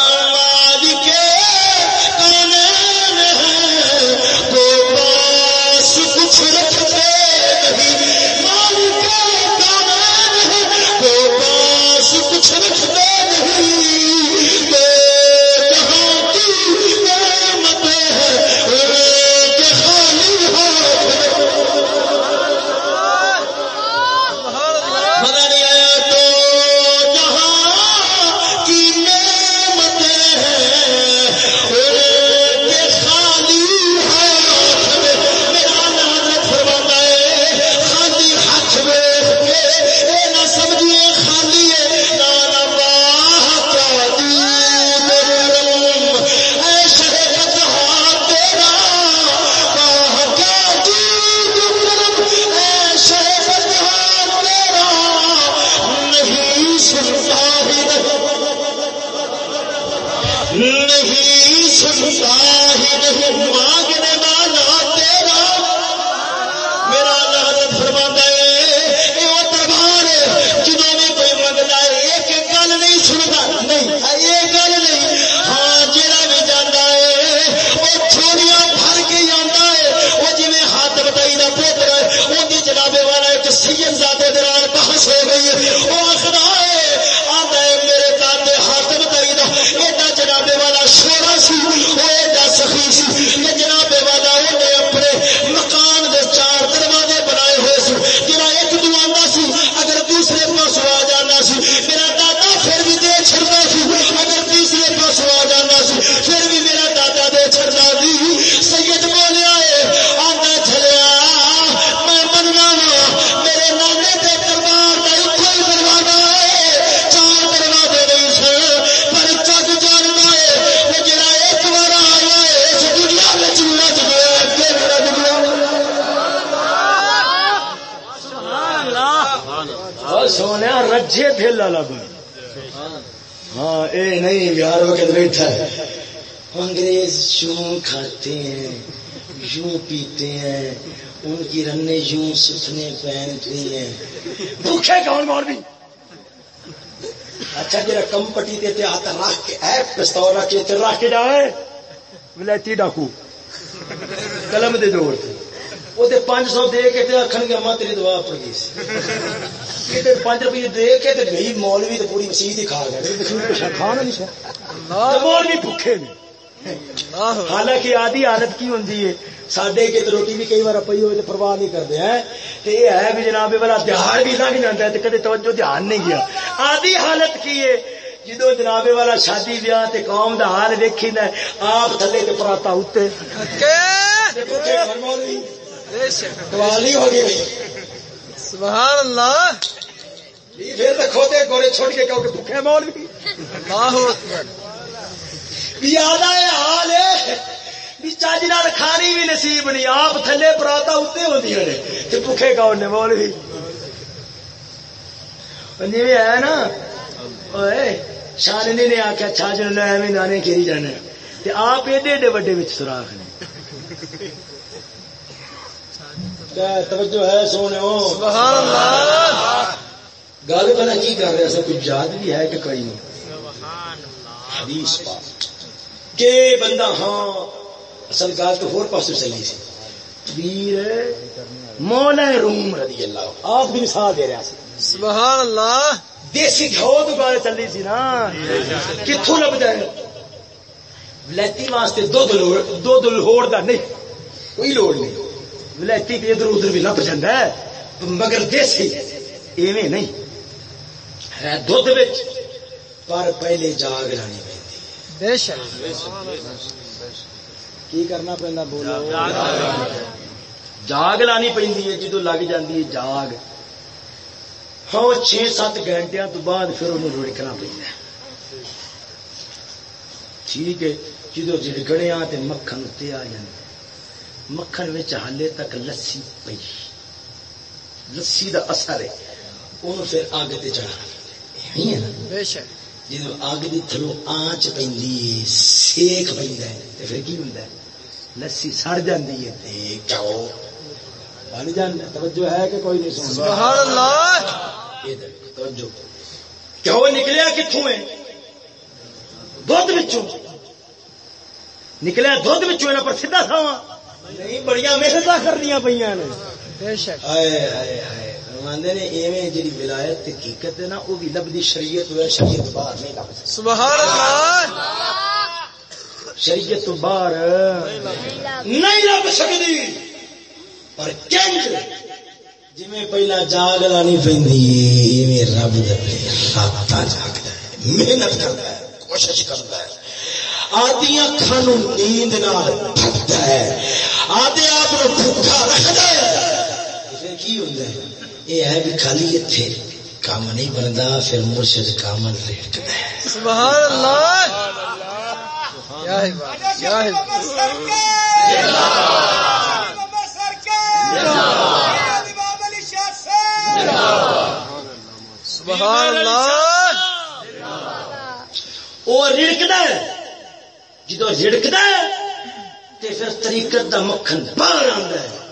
رنے یوں ستنے پہنتی ہیں۔ بھوکے کون مور بھی اچھا جرا کم پٹی تے تے ہاتھ رکھ کے اے پستول رکھ کے تے رکھ کے جائے۔ ولایتی ڈاکو۔ قلم دے دور تے۔ وہ تے پانچ سو دے کے تے آخن گے ماں تیری دعا پڑ گئی سی۔ تے پانچ روپیے دے کے تے گئی مولوی تے پوری مسیح ہی کھا گیا کھا نہ نہیں مولوی بھوکے نے۔ حالانکہ آدھی حالت کی ہوتی ہے؟ سڈے کے روٹی بھی کئی بار پی ہوئے پرواہ نہیں کرتے ہیں؟ یہ ہے بھی جناب والا دہاڑ بھی لنگ جاتا ہے کدے توجہ دھیان نہیں گیا آدھی حالت کی ہے؟ جدو جناب والا شادی بیاہ تے قوم دا حال ویکھی نہ آپ تھلے تے پراتا اتنے کوالی ہو گئی۔ سبحان اللہ۔ پھر کھوتے گورے چھوڑ کے کہو کہ بھوکے مول بھی اللہ اکبر۔ حال ہے چج نال کھانی بھی نصیب نہیں آپ تھلے پراتا اتنے ہوتی نے کون نے مول بھی جی ہے نا شاننی نے آخیا نے ایویں نانے کھیری تے آپ ایڈے ایڈے وڈے وچ سوراخ نے۔ توجہ ہے سونے؟ سبحان اللہ۔ گل بنا کی کر رہے سب کچھ یاد بھی ہے کہ کوئی نہیں حدیث پاک۔ کہ بندہ ہاں اصل گل تو ہور پاسے چلی سی۔ ویر مولا روم رضی اللہ آپ کی مثال دے رہا سی سبحان اللہ۔ دیسی گھو تو گل چلی سی نا۔ کتوں لب جائے؟ ولائتی واسطے دودھ لوڑ دودھ لوڑ دا نہیں۔ کوئی لوڑ نہیں۔ ولائتی ادھر ادھر بھی لب جاتا ہے۔ مگر دیسی ایویں نہیں۔ ہے دھد پر پہلے جاگ لانی۔ پہ بے شک۔ کی کرنا پہنا بولو؟ جاگ لانی پہ جدو لگ جاتی ہے جاگ۔ ہاں چھ سات گھنٹے تو بعد پھر انہوں رڑکنا پہ ٹھیک ہے جدو جڑکنے آ مکھن اتنے آ جائے مکھن ہالے تک لسی پی لسی دا اثر ہے انہوں پھر اگ تے چڑھا بے شک۔ جب اگ کی تھلو آنچ پہ سیک پہ پھر کی ہوں لسی سڑ جاتی ہے جان توجہ ہے کہ کوئی نہیں سن سبحان اللہ! ادھر توجہ۔ نکلیا کتوں ہے؟ دھد نکلیا دھد بچوں پر سیدھا نہیں بڑیاں محنت کرنی پہ بے شک ہائے ہائے ہائے۔ فرماندے نے ایویں جڑی ولایت حقیقت ہے نا وہ بھی لبدی شریعت ہوئے شریعت باہر نہیں لب سبحان اللہ! شریعت تو باہر نہیں لب سکتی! پر کنج جویں پہلا جاگ لانی پیندی ایویں رب دے رات جاگدا ہے محنت کرتا ہے کوشش کرتا ہے۔ آدھی اکھاں نو نیند نال ہے آدھے آپ نو بھوکا رکھدا ہے۔ کی ہے؟ یہ ہے بھی خالی اتنے کام نہیں بنتا پھر مرشد ریٹتا ہے۔ سبحان اللہ کیا ہے بات کیا ہے بات۔ سبحان اللہ وہ جدو رڑکد تے پھر طریقت دا مکھن باہر آندا ہے۔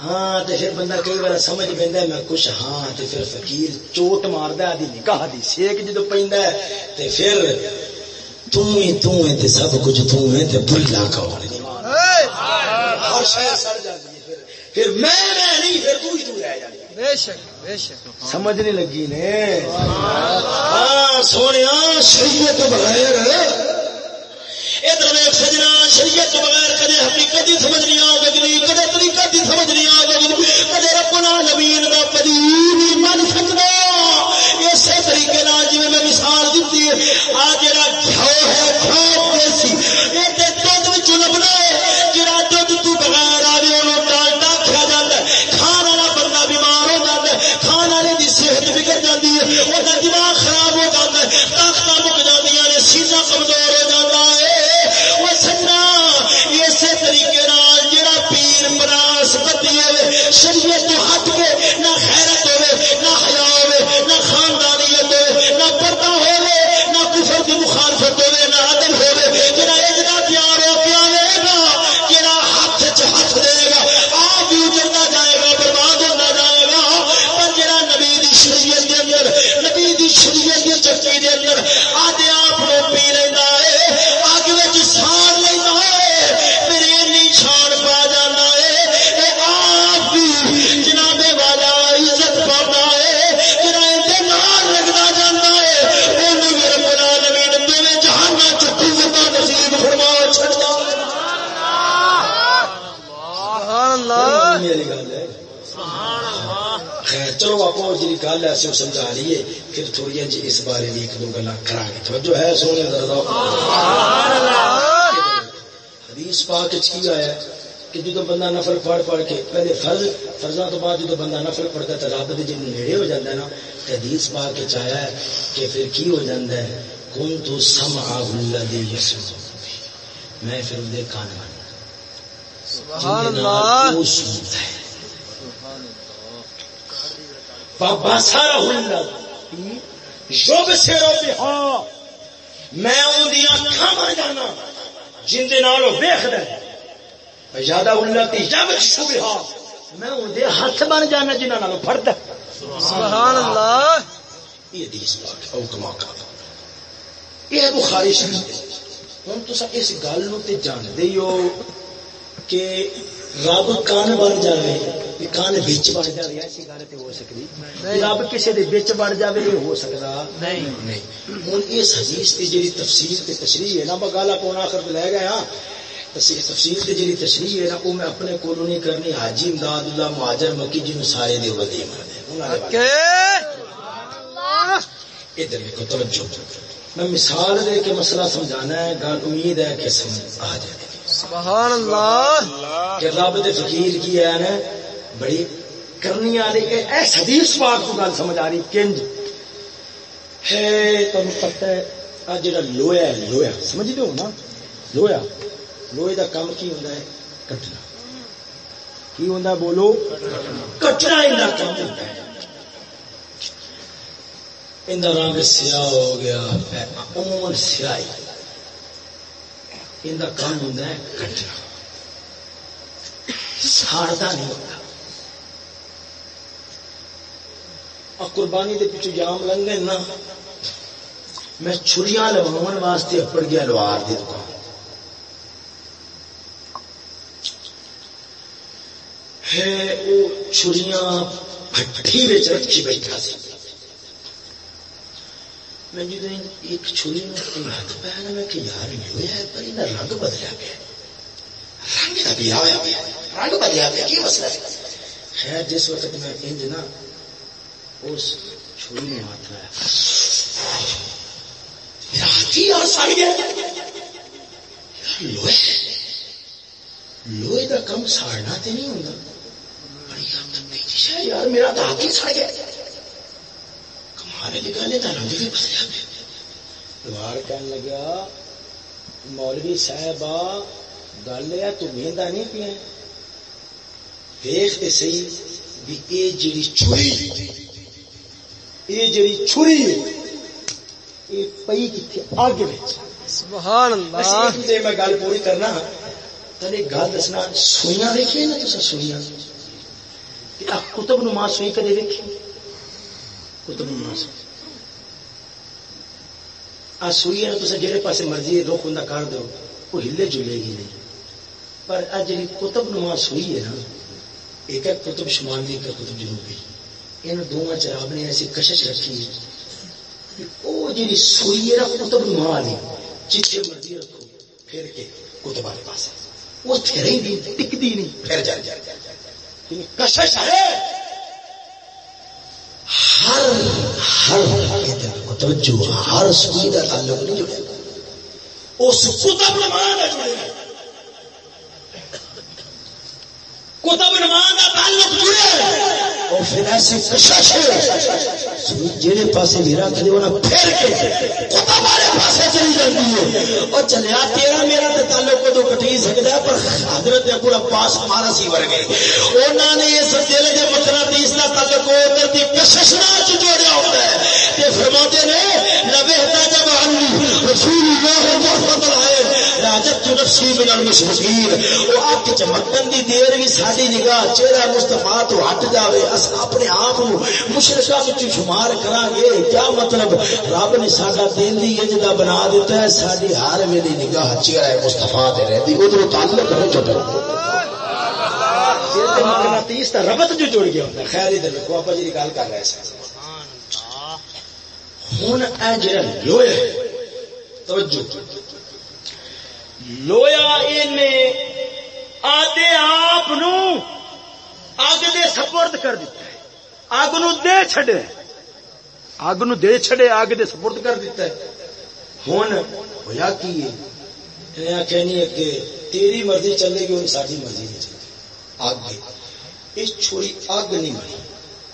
ہاں تو پھر بندہ کئی بار سمجھ پہ میں کچھ ہاں تو پھر فقیر چوٹ مارد آدھی نکاح دی سیک جدو پہ تے پھر تم ہی ہے تے سب کچھ تم ہے تے بھلا کون اے، ہر شے سڑ جاتی ہے پھر پھر میں میں نہیں پھر تو ہی تو رہ جاتی بے شک بے شک۔ سمجھ نہیں لگی نے؟ ہاں سونے شریعت بغیر ادھر ویک سجنا، شریعت بغیر کدے حقیقت ہی سمجھ نہیں آ سکتی کدے طریقت ہی سمجھ نہیں آ سکتی کدے ربنا نبین کا پدی نہیں من سکتا اسی طریقے نال جی میں مثال دیتی ہے، آ جڑا گھو ہے گھو دیسی یہ تے دودھ وچوں لبنا ہے، جڑا دودھ تو بغیر آوے کھا ہے۔ کھان والا بندہ بیمار ہو جاتا ہے، کھان والے کی صحت بگڑ جاتی ہے وہ دماغ خراب ہو جاتا ہے طاقت مک جاتی نے سیزا کمزور مسجد اندر آپ جی گل وہ سمجھا لیے پھر تھوڑی جی اس بارے بھی ایک دو گلا کرا گے۔ توجہ ہے سونے حدیث پاک کی آیا کہ جدو بندہ نفل پڑھ پڑھ کے پہلے فرض فرضاں تو بعد جدو بندہ نفل پڑھتا تو رب دے جن نیڑے ہو جاتا ہے نا تو حدیث پاک چ آیا ہے کہ پھر کی ہو جاتا ہے؟ کن تو سم یسمع میں پھر دے کان بن سبحان اللہ۔ سنتا ہے۔ بابا سارا ہلدا یوگ سے رو ہاں میں اندی اکھاں بن جانا جن دے نال ویکھدا ہے۔ ہلتی جب میں ہاتھ بن جانا جنہاں نال پھڑدا سبحان اللہ یہ حدیث پاک او کما کا یہ بخاری شریف ہن تسا اس گل نو تے جاندے ہی ہو کہ رب کان بن جائے یہ کان بچ بن جائے ایسی گل تے ہو سکتی۔ رب کسی دے بچ بن جائے یہ ہو سکتا۔ نہیں۔ نہیں۔ ہوں اس حدیث کی جی تفصیل تے تشریح ہے نا میں گل آپ آخر تے لے گیا تفصیل تے جی تشریح ہے نا وہ میں اپنے کولو نہیں کرنی حاجی امداد اللہ مہاجر مکی جنوں سارے دے ودی مرد کہ ادھر دیکھو توجہ۔ میں مثال دے کے مسئلہ سمجھانا ہے گل امید ہے کہ سمجھ آ جائے۔ سبحان اللہ۔ کہ رب دے فقیر کی ہے نا، بڑی کرنی آ رہی ہے۔ حدیث پاک کو گل سمجھ آ رہی کنج۔ ہے، تمہیں پتہ ہے، آ جڑا لویا ہے لویا سمجھتے ہو نا؟ لویا لوہے دا کام کی ہوندا ہے؟ کٹنا۔ کی ہوندا بولو۔ کٹنا ان دا کام ہوندا ہے ان رنگ سیاہ ہو گیا۔ عموماً سیاہی۔ ان کا کام ہوں ہے کٹیا ساڑتا نہیں ہوتا قربانی کے پیچھے جام لنگے نا میں چھری لواؤن واسطے اپڑ گیا لوہار دی دکان ہے وہ چھری بٹھی رکھی بیٹھا سی میں جی ایک چھری میں ہاتھ پایا نا میں کہ یار یہ ہے پر انہیں رنگ بدلیا گیا۔ رنگ کا بھی آیا رنگ بدلیا گیا کی مسئلہ ہے؟ خیر، جس وقت میں انج نا اس چھری میں ہاتھ لایا۔ میرا ہاتھ ہی آ سڑ گیا لوہے لوہے کا کم ساڑنا تو نہیں ہوتا بڑی ہاتھ یار، میرا تو ہاتھ ہی سڑ گیا۔ نکالے کہنے لگا مولوی صاحب گل ہے تو وہدا نہیں پیا دیکھ تے سی بھی اے جڑی چھری اے جڑی چھری اے پئی کتھے اگ وچ سبحان اللہ۔ تے میں گل پوری کرنا تنے گل دسنا سوئیاں دیکھیے نا تسا سوئیاں کہ آ کتب نما سوئی کدے دیکھی کتب نما آ سوئی ہے تصا جہے پاس مرضی رخ ہوں کر دو۔ وہ ہلے جلے گی نہیں۔ پر آ جی کتب نما سوئی ہے نا، ایک ہے کتب شمالی ایک ہے کتب جنوبی ان دونوں چراب نے ایسی کشش رکھی ہے وہ جی سوئی ہے نا کتب نما والی جتنے مرضی رکھو، پھر کے کتب والے پاس۔ وہ تھرے دی ٹکتی نہیں، پھر جائے جائے کشش ہے۔ ہر ہر توجہ، ہر سوئی کا تعلق نہیں جڑے۔ اس کتب نمان کا جڑے۔ کتب نمان کا تعلق جڑے۔ وہ پھر ایسی کشش سوئی جہے پاسے بھی رکھ دے انہیں پھر کے کتب پاسے چلی جاتی ہے۔ اور چلیا، تیرا میرا تو تعلق کو تو کٹی سکتا ہے، پر حضرت ابو عباس ہمارا سی ورگے۔ انہوں نے اس دل کے مقناطیس مطلب کا تعلق ادھر کی کشش نال جوڑیا ہوتا ہے۔ تے فرماتے نے لبہتا جب عنی، رسول اللہ محمد آئے راجت جو نفسی من المشرقین وہ اک چمکن دی دیر بھی ساری نگاہ چہرہ مصطفیٰ تو ہٹ جاوے۔ اس اپنے آپ مشرقہ وچ شمار کرا گے کیا مطلب؟ رب نے ساڈا دل دی اجدا بنا دیتا ہے ساری ہر ویلی نگاہ چہرہ مصطفیٰ تے رہندی ادھر تعلق نہیں چھٹا مقناطیس کا ربط جو جڑ گیا ہوتا ہے۔ خیر ادھر دیکھو آپ جی گل کر رہے ہیں ہوں اے جڑا لویا توجہ۔ لویا آدھے آپ اگ دے سپرد کر دیتا ہے۔ اگ نو دے چھڑے اگ نو دے چھڑے اگ دے سپرد کر دیتا ہے۔ ہوں ہویا کی ہے؟ آخیا نہیں کہ تیری مرضی چلے گی اور ساری مرضی نہیں چلے اگ اس چھوڑی اگ نہیں بنی۔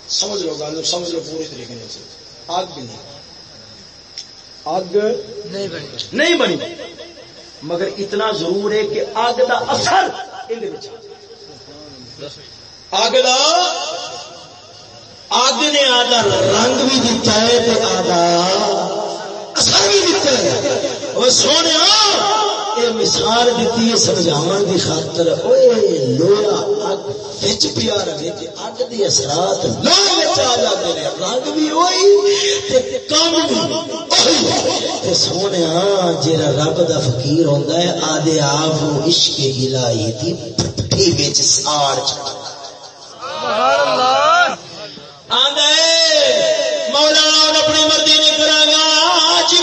سمجھ لو گل سمجھ لو پورے طریقے سے اگ نہیں۔ اگ نہیں بنی۔ نہیں بنی۔ مگر اتنا ضرور ہے کہ اگ دا اثر اگ دا اگ نے آدھا رنگ بھی دتا ہے تے آدھا اثر بھی دتا ہے۔ وہ سونے یہ مثال دیتی ہے سمجھاو کی خاطر۔ اوے لویا اگ بچ پیا رہے تے اگ دی اثرات لوہ آ جاتے ہیں رنگ بھی وہی تے کام بھی وہی سونے جا رب دا فقیر ہوندا ہے، آدھے آپ عشق الہی دی پٹھی وچ ساڑ چڑھا۔ آدھے مولا اپنی مرضی نہیں کرا گا جی